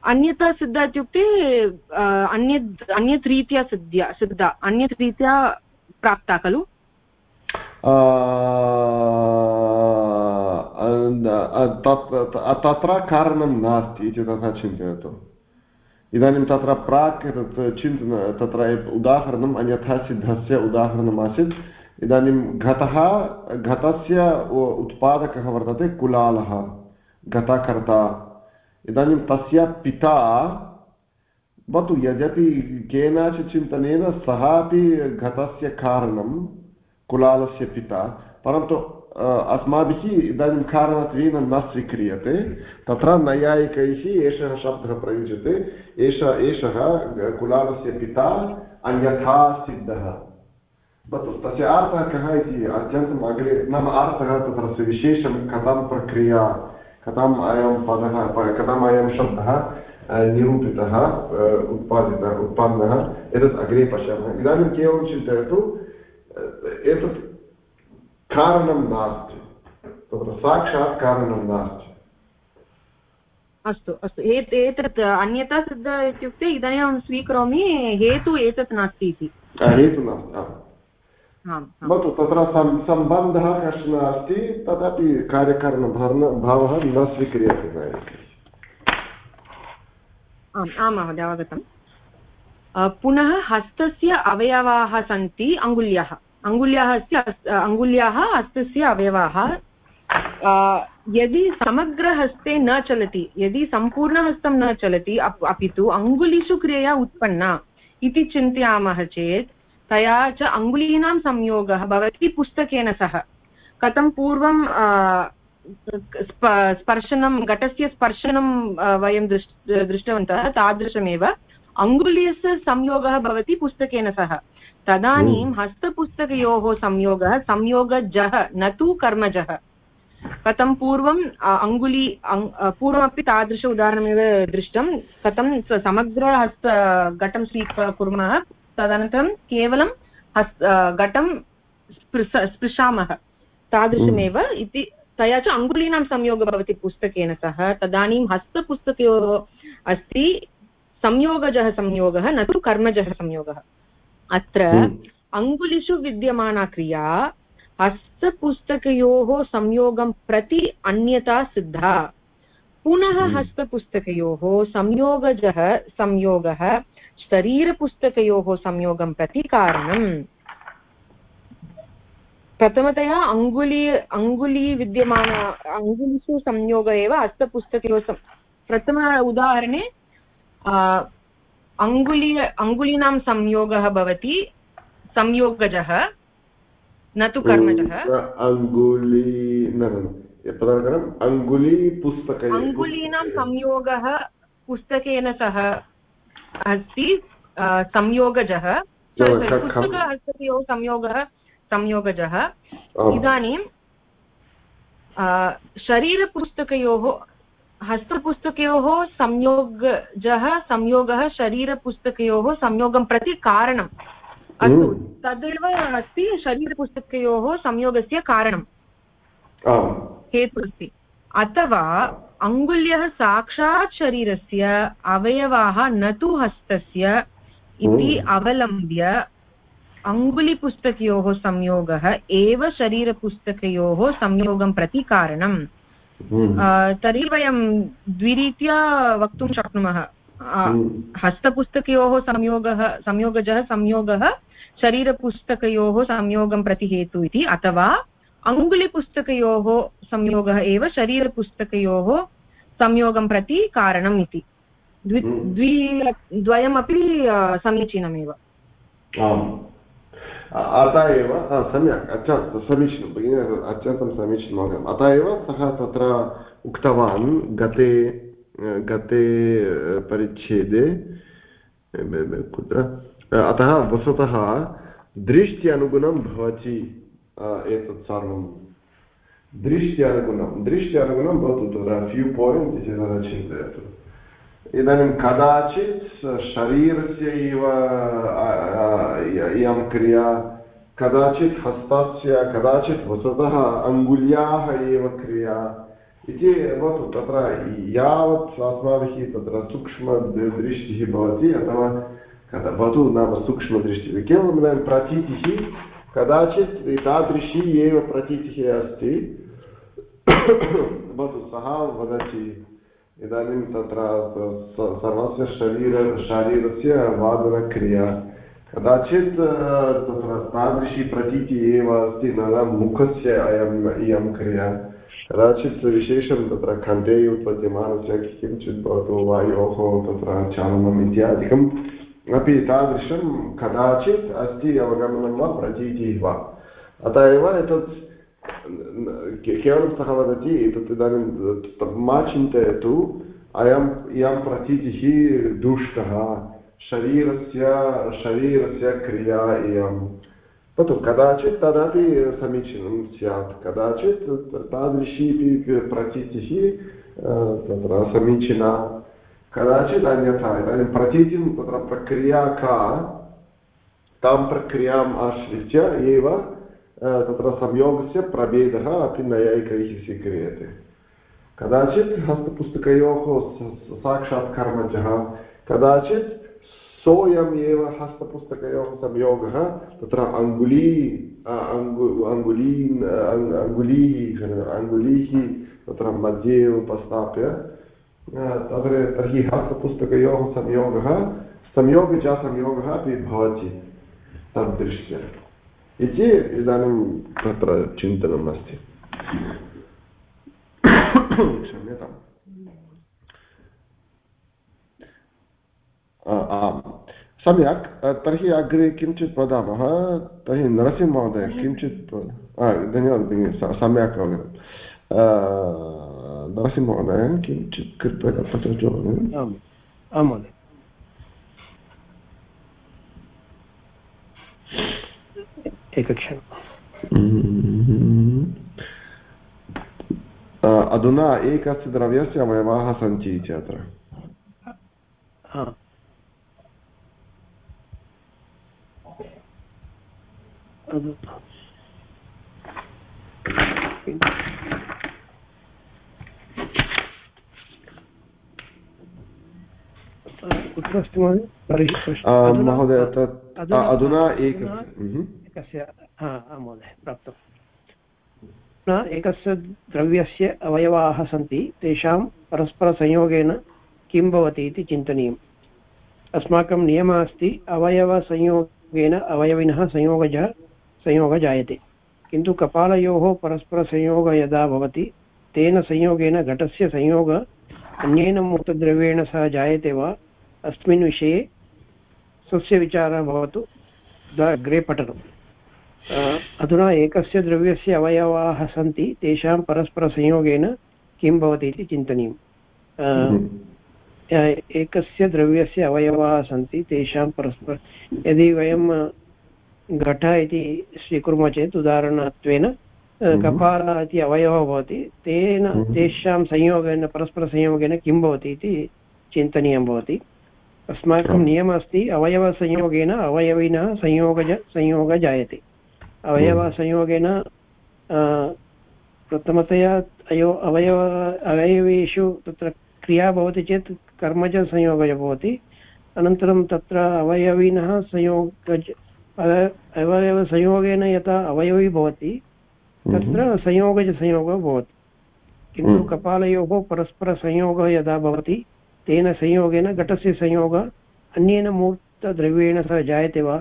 अन्यथा सिद्धा इत्युक्ते अन्यत् अन्यत् रीत्या सिद्ध्या सिद्धा अन्यत् रीत्या प्राप्ता खलु? तत्र कारणं नास्ति इति तथा चिन्तयतु इदानीं तत्र प्राक् तत् चिन्तन तत्र उदाहरणम् अन्यथा सिद्धस्य उदाहरणमासीत् इदानीं घटः घटस्य उत्पादकः वर्तते कुलालः घटकर्ता इदानीं तस्य पिता भवतु यद्यपि केनचित् चिन्तनेन सः अपि घटस्य कारणं कुलालस्य पिता परन्तु अस्माभिः इदानीं कारणत्वेन न स्वीक्रियते तत्र नैयायिकैः एषः शब्दः प्रयुज्यते एष एषः कुलालस्य पिता अन्यथा सिद्धः भवतु तस्य अर्थः कः इति अत्यन्तम् अग्रे नाम अर्थः तत्र विशेषं कथं प्रक्रिया कथम् अयं पदः कथम् अयं शब्दः निरूपितः उत्पादितः उत्पन्नः एतत् अग्रे पश्यामः इदानीं केवलं चिन्तयतु एतत् कारणं नास्ति। तत्र साक्षात् कारणं नास्ति। अस्तु अस्तु। एतत् अन्यथा सिद्ध इत्युक्ते इदानीं अहं स्वीकरोमि हेतु एतत् नास्ति इति। हेतु नास्ति भवतु तत्र सम्बन्धः कश्चन अस्ति तदपि कार्यकारणभावः न स्वीक्रियते आम् आं महोदय अवगतम्। पुनः हस्तस्य अवयवाः सन्ति अङ्गुल्याः। अङ्गुल्याः अस्य अङ्गुल्याः हस्तस्य अवयवाः यदि समग्रहस्ते न चलति, यदि सम्पूर्णहस्तं न चलति, अपि तु अङ्गुलिषु क्रियया उत्पन्ना इति चिन्तयामः चेत्, तया च अङ्गुलीनां संयोगः भवति पुस्तकेन सह। कथं पूर्वं स्पर्शनं, घटस्य स्पर्शनं वयं दृष्, दृष्टवन्तः, तादृशमेव अङ्गुलीयस्य संयोगः भवति पुस्तकेन सह। तदानीं हस्तपुस्तकयोः संयोगः संयोगजः न तु कर्मजः। कथं पूर्वम् अङ्गुली पूर्वमपि तादृश उदाहरणमेव दृष्टं कथं समग्रहस्त घटं स्वीकुर्मः तदनन्तरं केवलं हस् घटं स्पृश स्पृशामः। तादृशमेव इति तया च अङ्गुलीनां संयोगः भवति पुस्तकेन सह। तदानीं हस्तपुस्तकयोः अस्ति संयोगजः संयोगः न तु कर्मजः संयोगः। अत्र हम्म। अङ्गुलिषु विद्यमाना क्रिया हस्तपुस्तकयोः संयोगं प्रति अन्यता सिद्धा पुनः हम्म। हस्तपुस्तकयोः संयोगजः संयोगः शरीरपुस्तकयोः संयोगं प्रति कारणम् प्रथमतया अङ्गुली अङ्गुली विद्यमान अङ्गुलिषु संयोग एव हस्तपुस्तकयोः प्रथम उदाहरणे अङ्गुली अङ्गुलीनां संयोगः भवति संयोगजः न तु कर्मजः। अङ्गुली अङ्गुली पुस्तक अङ्गुलीनां संयोगः पुस्तकेन सह अस्ति संयोगजः। पुस्तकहस्तयोः संयोगः संयोगजः। इदानीं शरीरपुस्तकयोः हस्तपुस्तकयोः संयोगजः संयोगः शरीरपुस्तकयोः संयोगं प्रति कारणम्। अस्तु तदेव अस्ति शरीरपुस्तकयोः संयोगस्य कारणं हेतु अस्ति अथवा अङ्गुल्यः साक्षात् शरीरस्य अवयवाः न तु हस्तस्य इति अवलम्ब्य अङ्गुलिपुस्तकयोः संयोगः एव शरीरपुस्तकयोः संयोगं प्रति कारणम्। तर्हि वयं द्विरीत्या वक्तुं शक्नुमः। हम्म। हस्तपुस्तकयोः संयोगः संयोगजः संयोगः शरीरपुस्तकयोः संयोगं प्रति हेतु इति अथवा अङ्गुलिपुस्तकयोः संयोगः एव शरीरपुस्तकयोः संयोगं प्रति कारणम् इति। द्वि हम्म। द्वि द्वयमपि समीचीनमेव। अतः एव सम्यक् अच्छा समीचीनं, भगिनि, अत्यन्तं समीचीनं महोदय। अतः एव सः तत्र उक्तवान्, गते गते, परिच्छेदे कुत्र? अतः वस्तुतः दृष्ट्यनुगुणं भवति एतत् सर्वं। दृष्ट्यनुगुणं दृष्ट्यनुगुणं भवतु तत्र फ्यू पायिण्ट् इति चिन्तयतु। इदानीं कदाचित् शरीरस्य इव इयं क्रिया कदाचित् हस्तस्य कदाचित् वस्तुतः अङ्गुल्याः एव क्रिया इति भवतु तत्र यावत् अस्माभिः तत्र सूक्ष्मदृष्टिः भवति अथवा कदा भवतु नाम सूक्ष्मदृष्टिः केवलम् इदानीं प्रतीतिः कदाचित् तादृशी एव प्रतीतिः अस्ति भवतु सः वदति इदानीं तत्र सर्वस्य शरीर, शरीरस्य वादनक्रिया, कदाचित् तत्र तादृशी प्रतीतिः एव अस्ति, न मुखस्य अयम् इयं क्रिया। कदाचित् विशेषं तत्र कण्ठे उत्पद्यमानस्य किञ्चित् भवतु, वायोः तत्र चालनम् इत्यादिकम् अपि तादृशं कदाचित् अस्ति अवगमनं वा, प्रतीतिः वा। अतः एव एतत् केवलं सः वदति एतत् इदानीं मा चिन्तयतु अयम् इयं प्रतीतिः दुष्टः शरीरस्य शरीरस्य क्रिया इयं तत् कदाचित् तदपि समीचीनं स्यात् कदाचित् तादृशी प्रतीतिः तत्र समीचीना कदाचित् अन्यथा इदानीं प्रतीतिं तत्र प्रक्रिया का तां प्रक्रियाम् आश्रित्य एव तत्र संयोगस्य प्रभेदः अपि नैयायिकैः स्वीक्रियते कदाचित् हस्तपुस्तकयोः साक्षात् कर्मजः कदाचित् सोऽयम् एव हस्तपुस्तकयोः संयोगः तत्र अङ्गुली अङ्गु अङ्गुलीन् अङ्गुलीः अङ्गुलीः तत्र मध्ये उपस्थाप्य तत्र तर्हि हस्तपुस्तकयोः संयोगः संयोगजासंयोगः अपि भवति तद्दृश्य इति इदानीं तत्र चिन्तनम् अस्ति क्षम्यताम् आम् सम्यक् तर्हि अग्रे किञ्चित् वदामः तर्हि नरसिंहमहोदय किञ्चित् धन्यवादः सम्यक् अवगतम् नरसिंहमहोदय किञ्चित् कृपया पठतु आम् आं महोदय एकक्षणम् अधुना एकस्य द्रव्यस्य अवयवाः सन्ति इति अत्र कुत्र अस्ति महोदय महोदय तत् अधुना एकस्य, हा महोदय, प्राप्तम्। एकस्य द्रव्यस्य अवयवाः सन्ति, तेषां परस्परसंयोगेन किं भवति इति चिन्तनीयम्। अस्माकं नियमः अस्ति, अवयवसंयोगेन अवयविनः संयोगजः, संयोगः जायते। किन्तु कपालयोः परस्परसंयोगः यदा भवति, तेन संयोगेन घटस्य संयोगः, अन्येन मुक्तद्रव्येण सह जायते वा, अस्मिन् विषये स्वस्य विचारः भवतु अग्रे पठनम् अधुना एकस्य द्रव्यस्य अवयवाः सन्ति तेषां परस्परसंयोगेन किं भवति इति चिन्तनीयम्। एकस्य द्रव्यस्य अवयवाः सन्ति तेषां परस्पर यदि वयं घट इति स्वीकुर्मः चेत् उदाहरणत्वेन कपालः इति अवयवः भवति तेन तेषां संयोगेन परस्परसंयोगेन किं भवति इति चिन्तनीयं भवति। अस्माकं नियमः अस्ति अवयवसंयोगेन अवयविनः संयोगज संयोगः जायते अवयवसंयोगेन प्रथमतया अयो अवयव अवयवेषु तत्र क्रिया भवति चेत् कर्मजसंयोगः भवति। अनन्तरं तत्र अवयविनः संयोगज अवयवसंयोगेन यथा अवयवी भवति तत्र संयोगजसंयोगः भवति। किन्तु कपालयोः परस्परसंयोगः यदा भवति तेन संयोगेन घटस्य संयोगः अन्येन मूर्तद्रव्येण सह जायते वा?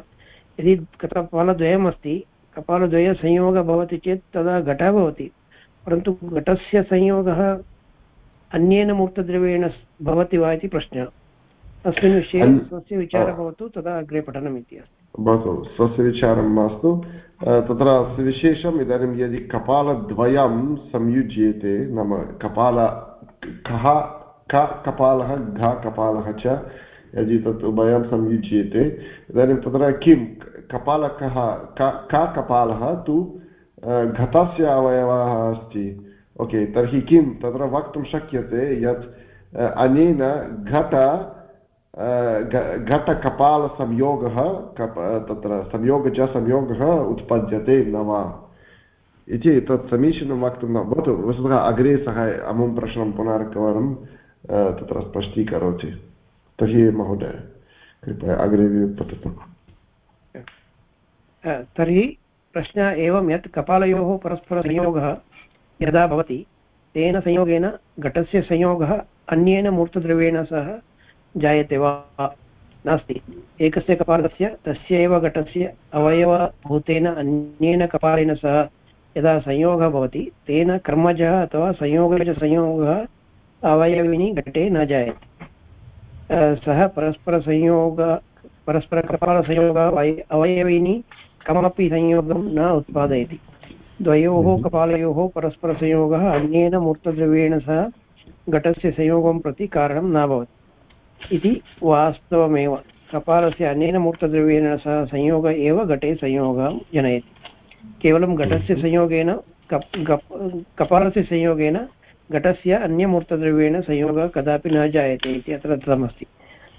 यदि कपालद्वयमस्ति कपालद्वयसंयोगः भवति चेत् तदा घटः भवति परन्तु घटस्य संयोगः अन्येन मूर्तद्रव्येण भवति वा इति प्रश्नः अस्मिन् विषये स्वस्य विचारः भवतु तदा अग्रे पठनम् इति अस्ति भवतु स्वस्य विचारं मास्तु तत्र विशेषम् इदानीं यदि कपालद्वयं संयुज्येते नाम कपाल कः क कपालः घ कपालः च यदि तत् उभयं संयुज्येते इदानीं तत्र किं कपालकः क कपालः तु घटस्य अवयवः अस्ति। ओके, तर्हि किं? तत्र वक्तुं शक्यते यत् अनेन घट घटकपालसंयोगः, कप, तत्र संयोगज संयोगः उत्पद्यते न वा? इति तत् समीचीनं वक्तुं न भवतु। वस्तुतः अग्रे सः अमुं प्रश्नं पुनरेकवारं तत्र स्पष्टीकरोति। तर्हि महोदय, कृपया अग्रे पठतु तर्हि प्रश्नः एवं यत् कपालयोः परस्परसंयोगः यदा भवति, तेन संयोगेन घटस्य संयोगः अन्येन मूर्तद्रव्येण सह जायते वा? नास्ति। एकस्य कपालस्य, तस्य एव घटस्य अवयवभूतेन अन्येन कपालेन सह यदा संयोगः भवति, तेन कर्मजः अथवा संयोगजसंयोगः अवयविनी घटे न जायते। सः परस्परसंयोग, परस्परकपालसंयोग अवयविनी कमपि संयोगं न उत्पादयति। द्वयोः हम्म। कपालयोः परस्परसंयोगः अन्येन मूर्तद्रव्येण सह घटस्य संयोगं प्रति कारणं न भवति। इति वास्तवमेव। कपालस्य अनेन मूर्तद्रव्येण सह संयोग एव घटे संयोगं जनयति। केवलं घटस्य हम्म। संयोगेन कपालस्य संयोगेन घटस्य अन्यमूर्तद्रव्येण संयोगः कदापि न जायते इति अत्र दत्तमस्ति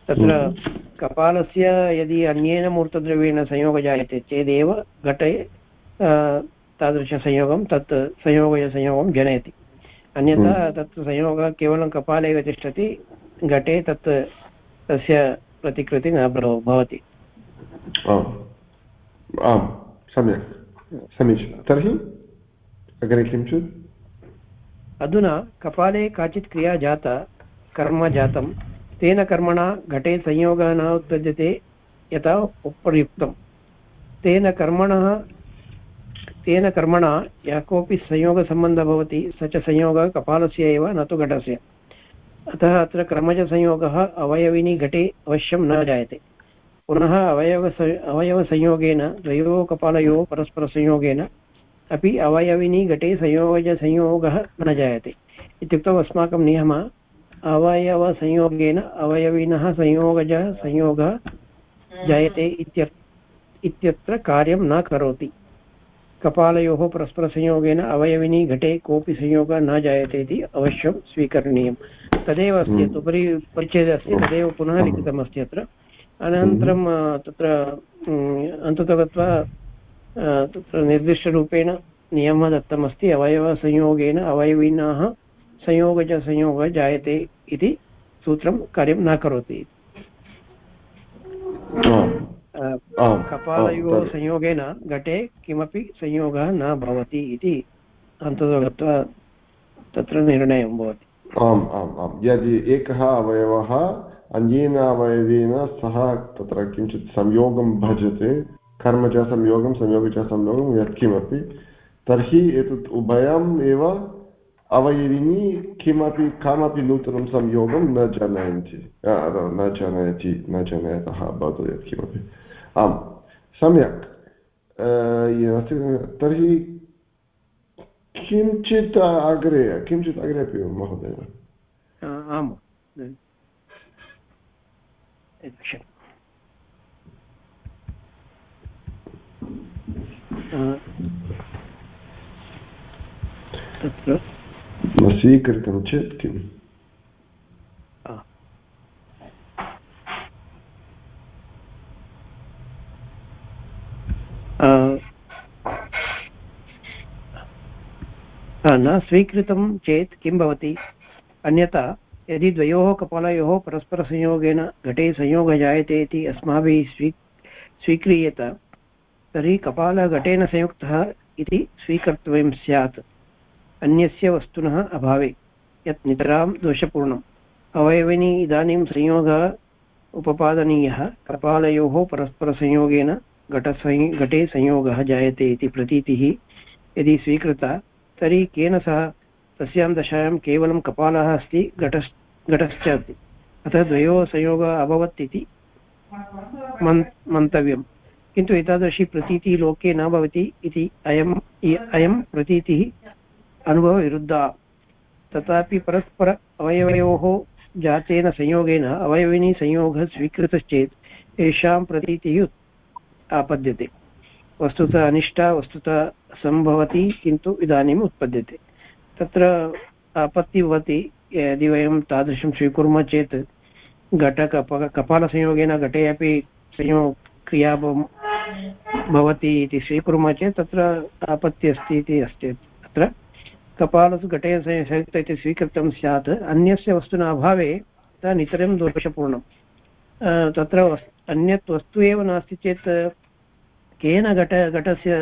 तत्र हम्म। कपालस्य यदि अन्येन मूर्तद्रव्येण संयोगः जायते चेदेव घटे तादृशसंयोगं तत् संयोगसंयोगं जनयति। अन्यथा हम्म। तत् संयोगः केवलं कपाले एव तिष्ठति घटे तत् तस्य प्रतिकृतिः न भवति। आम्। सम्यक्। समीचीनं। तर्हि अग्रे किञ्चित्? अधुना कपाले काचित् क्रिया जाता कर्म जातं तेन कर्मणा घटे संयोगः न उत्पद्यते यथा उपर्युक्तं तेन कर्मणः, तेन कर्मणा यः कोऽपि संयोगसम्बन्धः भवति, स च संयोगः कपालस्य एव, न तु घटस्य। अतः अत्र क्रमजसंयोगः अवयविनी घटे अवश्यं न जायते। पुनः अवयव अवयवसंयोगेन द्वयोः कपालयोः परस्परसंयोगेन अपि अवयविनी घटे संयोगजसंयोगः न जायते। इत्युक्तौ अस्माकं नियमः अवयवसंयोगेन अवयविनः संयोगजः संयोगः जायते इत्यत्र कार्यं न करोति। कपालयोः परस्परसंयोगेन अवयविनी घटे कोऽपि संयोगः न जायते इति अवश्यं स्वीकरणीयं। तदेव अस्ति यत् उपरि परिच्छेदे अस्ति तदेव पुनः लिखितमस्ति अत्र। अनन्तरं तत्र अन्ततो गत्वा तत्र निर्दिष्टरूपेण नियमः दत्तमस्ति। अवयवसंयोगेन अवयविनः संयोगजसंयोगः जायते इति सूत्रं कार्यं न करोति। कपालयोः संयोगेन घटे किमपि संयोगः न भवति इति अन्ततो गत्वा तत्र निर्णयं भवति। आम् आम् आम्। यदि एकः अवयवः अन्येन अवयवेन सह तत्र किञ्चित् संयोगं भजते कर्म च संयोगं संयोग च संयोगं यत्किमपि तर्हि एतत् उभयम् एव अवयविनी किमपि कमपि नूतनं संयोगं न जनयन्ति न जनयति न जनयतः भवतु यत्किमपि आम् सम्यक् तर्हि किञ्चित् अग्रे किञ्चित् अग्रे अपि महोदय आम् तत्र न स्वीकृतं चेत् किम् न स्वीकृतं चेत् किं भवति? अन्यथा, यदि द्वयोः कपालयोः परस्परसंयोगेन घटे संयोगः जायते इति अस्माभिः स्वी, स्वीक्रियेत, तर्हि कपालः घटेन संयुक्तः इति स्वीकर्तव्यं स्यात्। अन्यस्य वस्तुनः अभावे, यत् नितरां दोषपूर्णम्। अवयविनी इदानीं संयोगः उपपादनीयः, कपालयोः परस्परसंयोगेन घटसंय, घटे संयोगः जायते इति प्रतीतिः यदि स्वीकृता, तर्हि केन सह? तस्यां दशायां केवलं कपालः अस्ति, घटस्, घटश्च अतः द्वयोः संयोगः अभवत् इति मन् मन्तव्यं किन्तु एतादृशी प्रतीतिः लोके न भवति इति अयम्, अयं प्रतीतिः अनुभवविरुद्धा तथापि परस्पर अवयवयोः जातेन संयोगेन अवयविनी संयोगः स्वीकृतश्चेत् येषां प्रतीतिः आपद्यते। वस्तुतः अनिष्टा, वस्तुतः सम्भवति, किन्तु इदानीम् उत्पद्यते। तत्र आपत्तिः भवति, यदि वयं तादृशं स्वीकुर्मः चेत् घटकप कपालसंयोगेन घटे अपि संयोग, क्रिया भवति इति स्वीकुर्मः चेत् तत्र आपत्तिः अस्ति इति अस्ति। अत्र कपालसु घटे संयुक्त इति स्वीकृतं स्यात्। अन्यस्य वस्तुना अभावे तथा नितरं दोषपूर्णं तत्र अन्यत् वस्तु एव नास्ति चेत् केन घट, घटस्य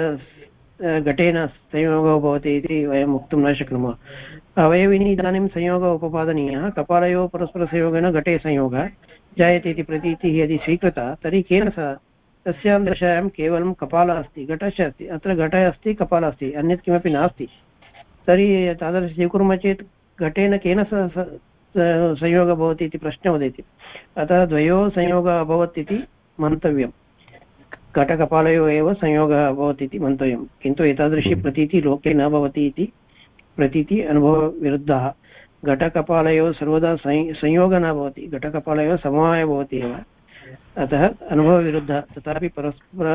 घटेन संयोगो भवति इति वयं वक्तुं न शक्नुमः। अवयविनी इदानीं संयोगः उपपादनीयः। कपालयोः परस्परसंयोगेन घटे संयोगः जायते इति प्रतीतिः यदि स्वीकृता, तर्हि केन सह तस्यां दशायां केवलं कपालः अस्ति, घटस्य अस्ति, अत्र घटः अस्ति, कपालः अस्ति, अन्यत् किमपि नास्ति। तर्हि तादृश स्वीकुर्मः चेत् घटेन केन संयोगः भवति इति प्रश्नः उदेति। अतः द्वयोः संयोगः अभवत् इति मन्तव्यं घटकपालयोः एव संयोगः अभवत् इति मन्तव्यं किन्तु एतादृशी प्रतीतिः लोके न भवति इति प्रतीतिः अनुभवविरुद्धः। घटकपालयोः सर्वदा संयोगः न भवति। घटकपालयोः समवायः भवति एव। अतः अनुभवविरुद्धः, तथापि परस्पर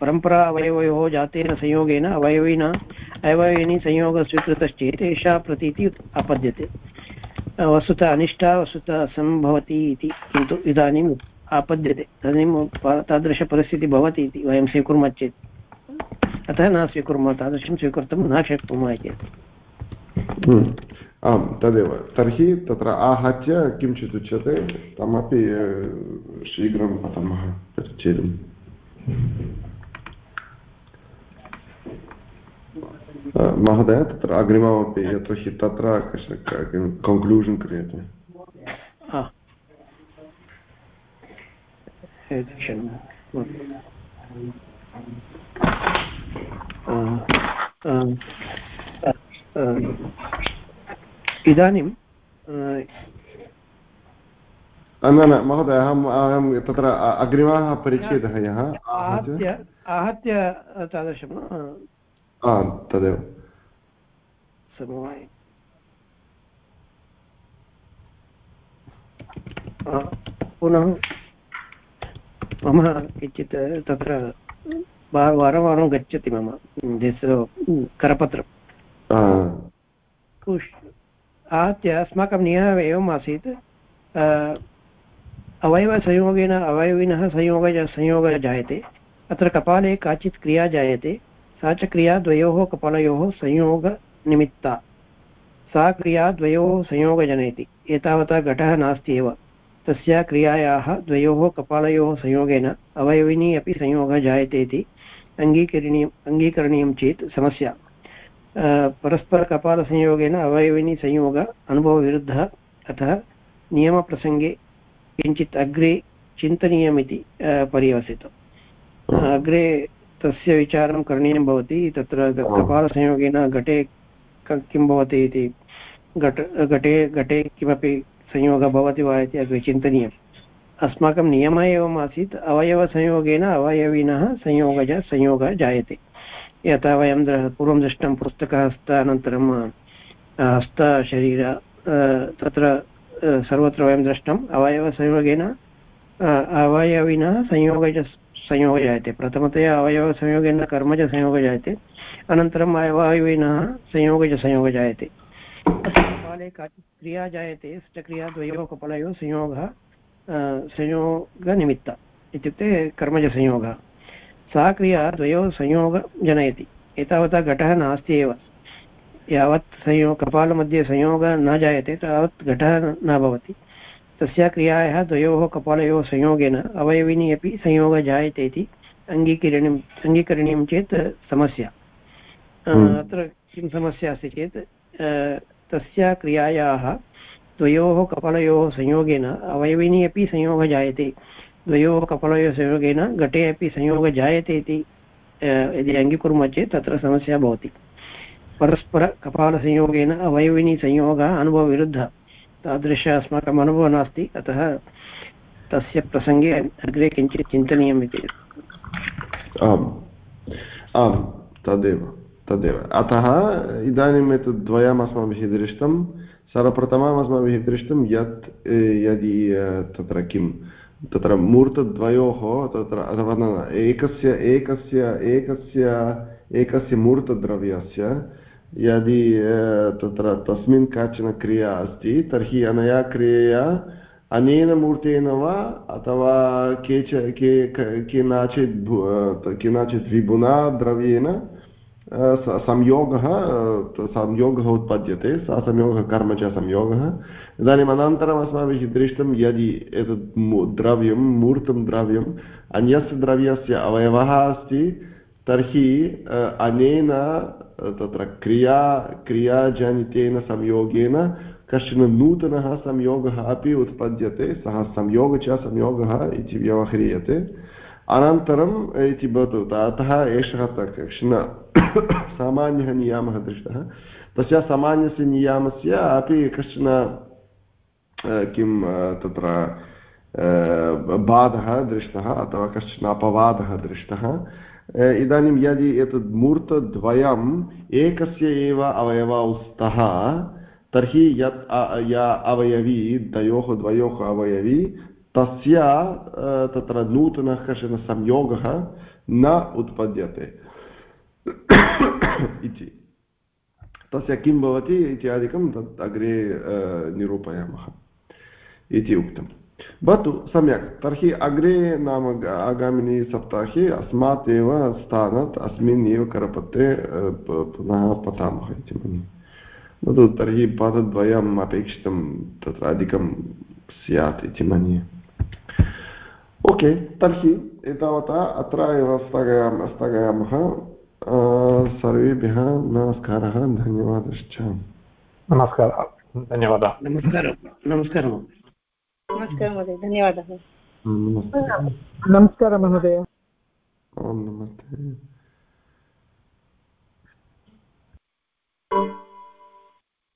परम्परा अवयवयोः जातेन संयोगेन अवयविना, अवयविनी संयोगः स्वीकृतश्चेत् एषा प्रतीतिः आपद्यते वस्तुतः अनिष्टा वस्तुतः असम्भवति इति, किन्तु इदानीम् आपद्यते तदानीं तादृशपरिस्थितिः भवति इति वयं स्वीकुर्मः चेत्। अतः न स्वीकुर्मः, तादृशं स्वीकर्तुं न शक्नुमः इति हम्म। आम् तदेव। तर्हि तत्र आहत्य किञ्चित् उच्यते तमपि शीघ्रं पठामः परिच्छेदम्। महोदय तत्र अग्रिममपि यतोहि तत्र कश्चन कन्क्लूषन् क्रियते? इदानीं न न महोदय अहम् अहं तत्र अग्रिमः परिच्छेदः यः आहत्य? आहत्य तादृशं तदेव। समवाय। पुनः मम किञ्चित् तत्र वारं वारं गच्छति मम करपत्रं आहत्य अस्माकं नियमः एवम् आसीत्। अवयवसंयोगेन अवयविनः संयोग संयोगः जायते। अत्र कपाले काचित् क्रिया जायते। सा च क्रिया द्वयोः कपालयोः संयोगनिमित्ता। सा क्रिया द्वयोः संयोगजनयति। एतावता घटः नास्ति एव। तस्या क्रियायाः द्वयोः कपालयोः संयोगेन अवयविनी अपि संयोगः जायते इति अङ्गीकरणीयम् अङ्गीकरणीयं चेत् समस्या। परस्परकपालसंयोगेन अवयविनी संयोग अनुभवविरुद्धः अतः नियमप्रसङ्गे किञ्चित् अग्रे चिन्तनीयमिति पर्यवसितम् अग्रे तस्य विचारं करणीयं भवति तत्र कपालसंयोगेन घटे किं भवति इति घट घटे घटे किमपि संयोगः भवति वा इति अग्रे चिन्तनीयम्। अस्माकं नियमः एवम् आसीत् अवयवसंयोगेन अवयविनः संयोगज संयोगः जायते। यथा वयं पूर्वं दृष्टं पुस्तकहस्त अनन्तरं हस्तशरीर तत्र सर्वत्र वयं दृष्टम्। अवयवसंयोगेन अवयविनः संयोगज संयोगः जायते। प्रथमतया अवयवसंयोगेन कर्मजसंयोगः जायते। अनन्तरम् अवयविनः संयोगज संयोगः जायते। काले काचित् क्रिया जायते स क्रिया द्वयोः कपलयोः संयोगः संयोगनिमित्ता। इत्युक्ते कर्मजसंयोगः सा क्रिया द्वयोः संयोग जनयति। एतावता घटः नास्ति एव। यावत् संयोग कपालमध्ये संयोगः न जायते तावत् घटः न भवति। तस्या क्रियायाः द्वयोः कपालयोः संयोगेन अवयविनी अपि संयोगः जायते इति अङ्गीकरणीयम् अङ्गीकरणीयं चेत् समस्या। हम्म। अत्र किं समस्या अस्ति चेत् तस्या क्रियायाः द्वयोः कपालयोः संयोगेन अवयविनी अपि संयोगः जायते। द्वयोः कपालयोः संयोगेन घटे अपि संयोगः जायते इति यदि अङ्गीकुर्मः चेत् तत्र समस्या भवति। परस्परकपालसंयोगेन अवयविनी संयोगः अनुभवविरुद्धः। तादृश अस्माकम् अनुभवः नास्ति, अतः तस्य प्रसङ्गे अग्रे किञ्चित् चिन्तनीयम् इति। आम्। आम्, तदेव तदेव। अतः इदानीम् एतद् द्वयम् अस्माभिः दृष्टं, सर्वप्रथमम् अस्माभिः दृष्टं, यत्, यदि तत्र किं तत्र मूर्तद्वयोः तत्र अथवा न, एकस्य एकस्य एकस्य एकस्य मूर्तद्रव्यस्य, यदि तत्र तस्मिन् काचन क्रिया अस्ति, तर्हि अनया क्रियया अनेन मूर्तेन वा, अथवा केच, के केनचित् केनचित् विभुना द्रव्येण संयोगः संयोगः उत्पद्यते, सः संयोगः कर्म च संयोगः। इदानीम् अनन्तरम् अस्माभिः दृष्टं यदि एतत् द्रव्यं मूर्तं द्रव्यम् अन्यस्य द्रव्यस्य अवयवः अस्ति तर्हि अनेन तत्र क्रिया क्रियाजनितेन संयोगेन कश्चन नूतनः संयोगः अपि उत्पद्यते सः संयोगः च संयोगः इति व्यवह्रियते अनन्तरम् इति भवतु अतः एषः कश्चन सामान्यः नियामः दृष्टः तस्य सामान्यस्य नियामस्य अपि कश्चन किं तत्र बाधः, दृष्टः, अथवा कश्चन अपवादः, दृष्टः। इदानीं यदि एतद् मूर्तद्वयम् एकस्य एव अवयवौ स्तः तर्हि यत् या अवयवी, द्वयोः द्वयोः अवयवी, तस्य तत्र नूतनः कश्चन संयोगः न उत्पद्यते। इति। तस्य किं भवति इत्यादिकं तत् अग्रे निरूपयामः। इति उक्तं भवतु सम्यक् तर्हि अग्रे नाम आगामिनि सप्ताहे अस्मात् एव स्थानात् अस्मिन् एव करपत्रे पुनः पठामः इति मन्ये वदतु तर्हि पदद्वयम् अपेक्षितं तत्र अधिकं स्यात् इति मन्ये ओके तर्हि एतावता अत्र एव स्थगयामः स्थगयामः सर्वेभ्यः नमस्कारः धन्यवादश्च नमस्कारः धन्यवादः नमस्कारः नमस्कारः नमस्कारः महोदय धन्यवादः। नमस्कारः। महोदय। नमस्ते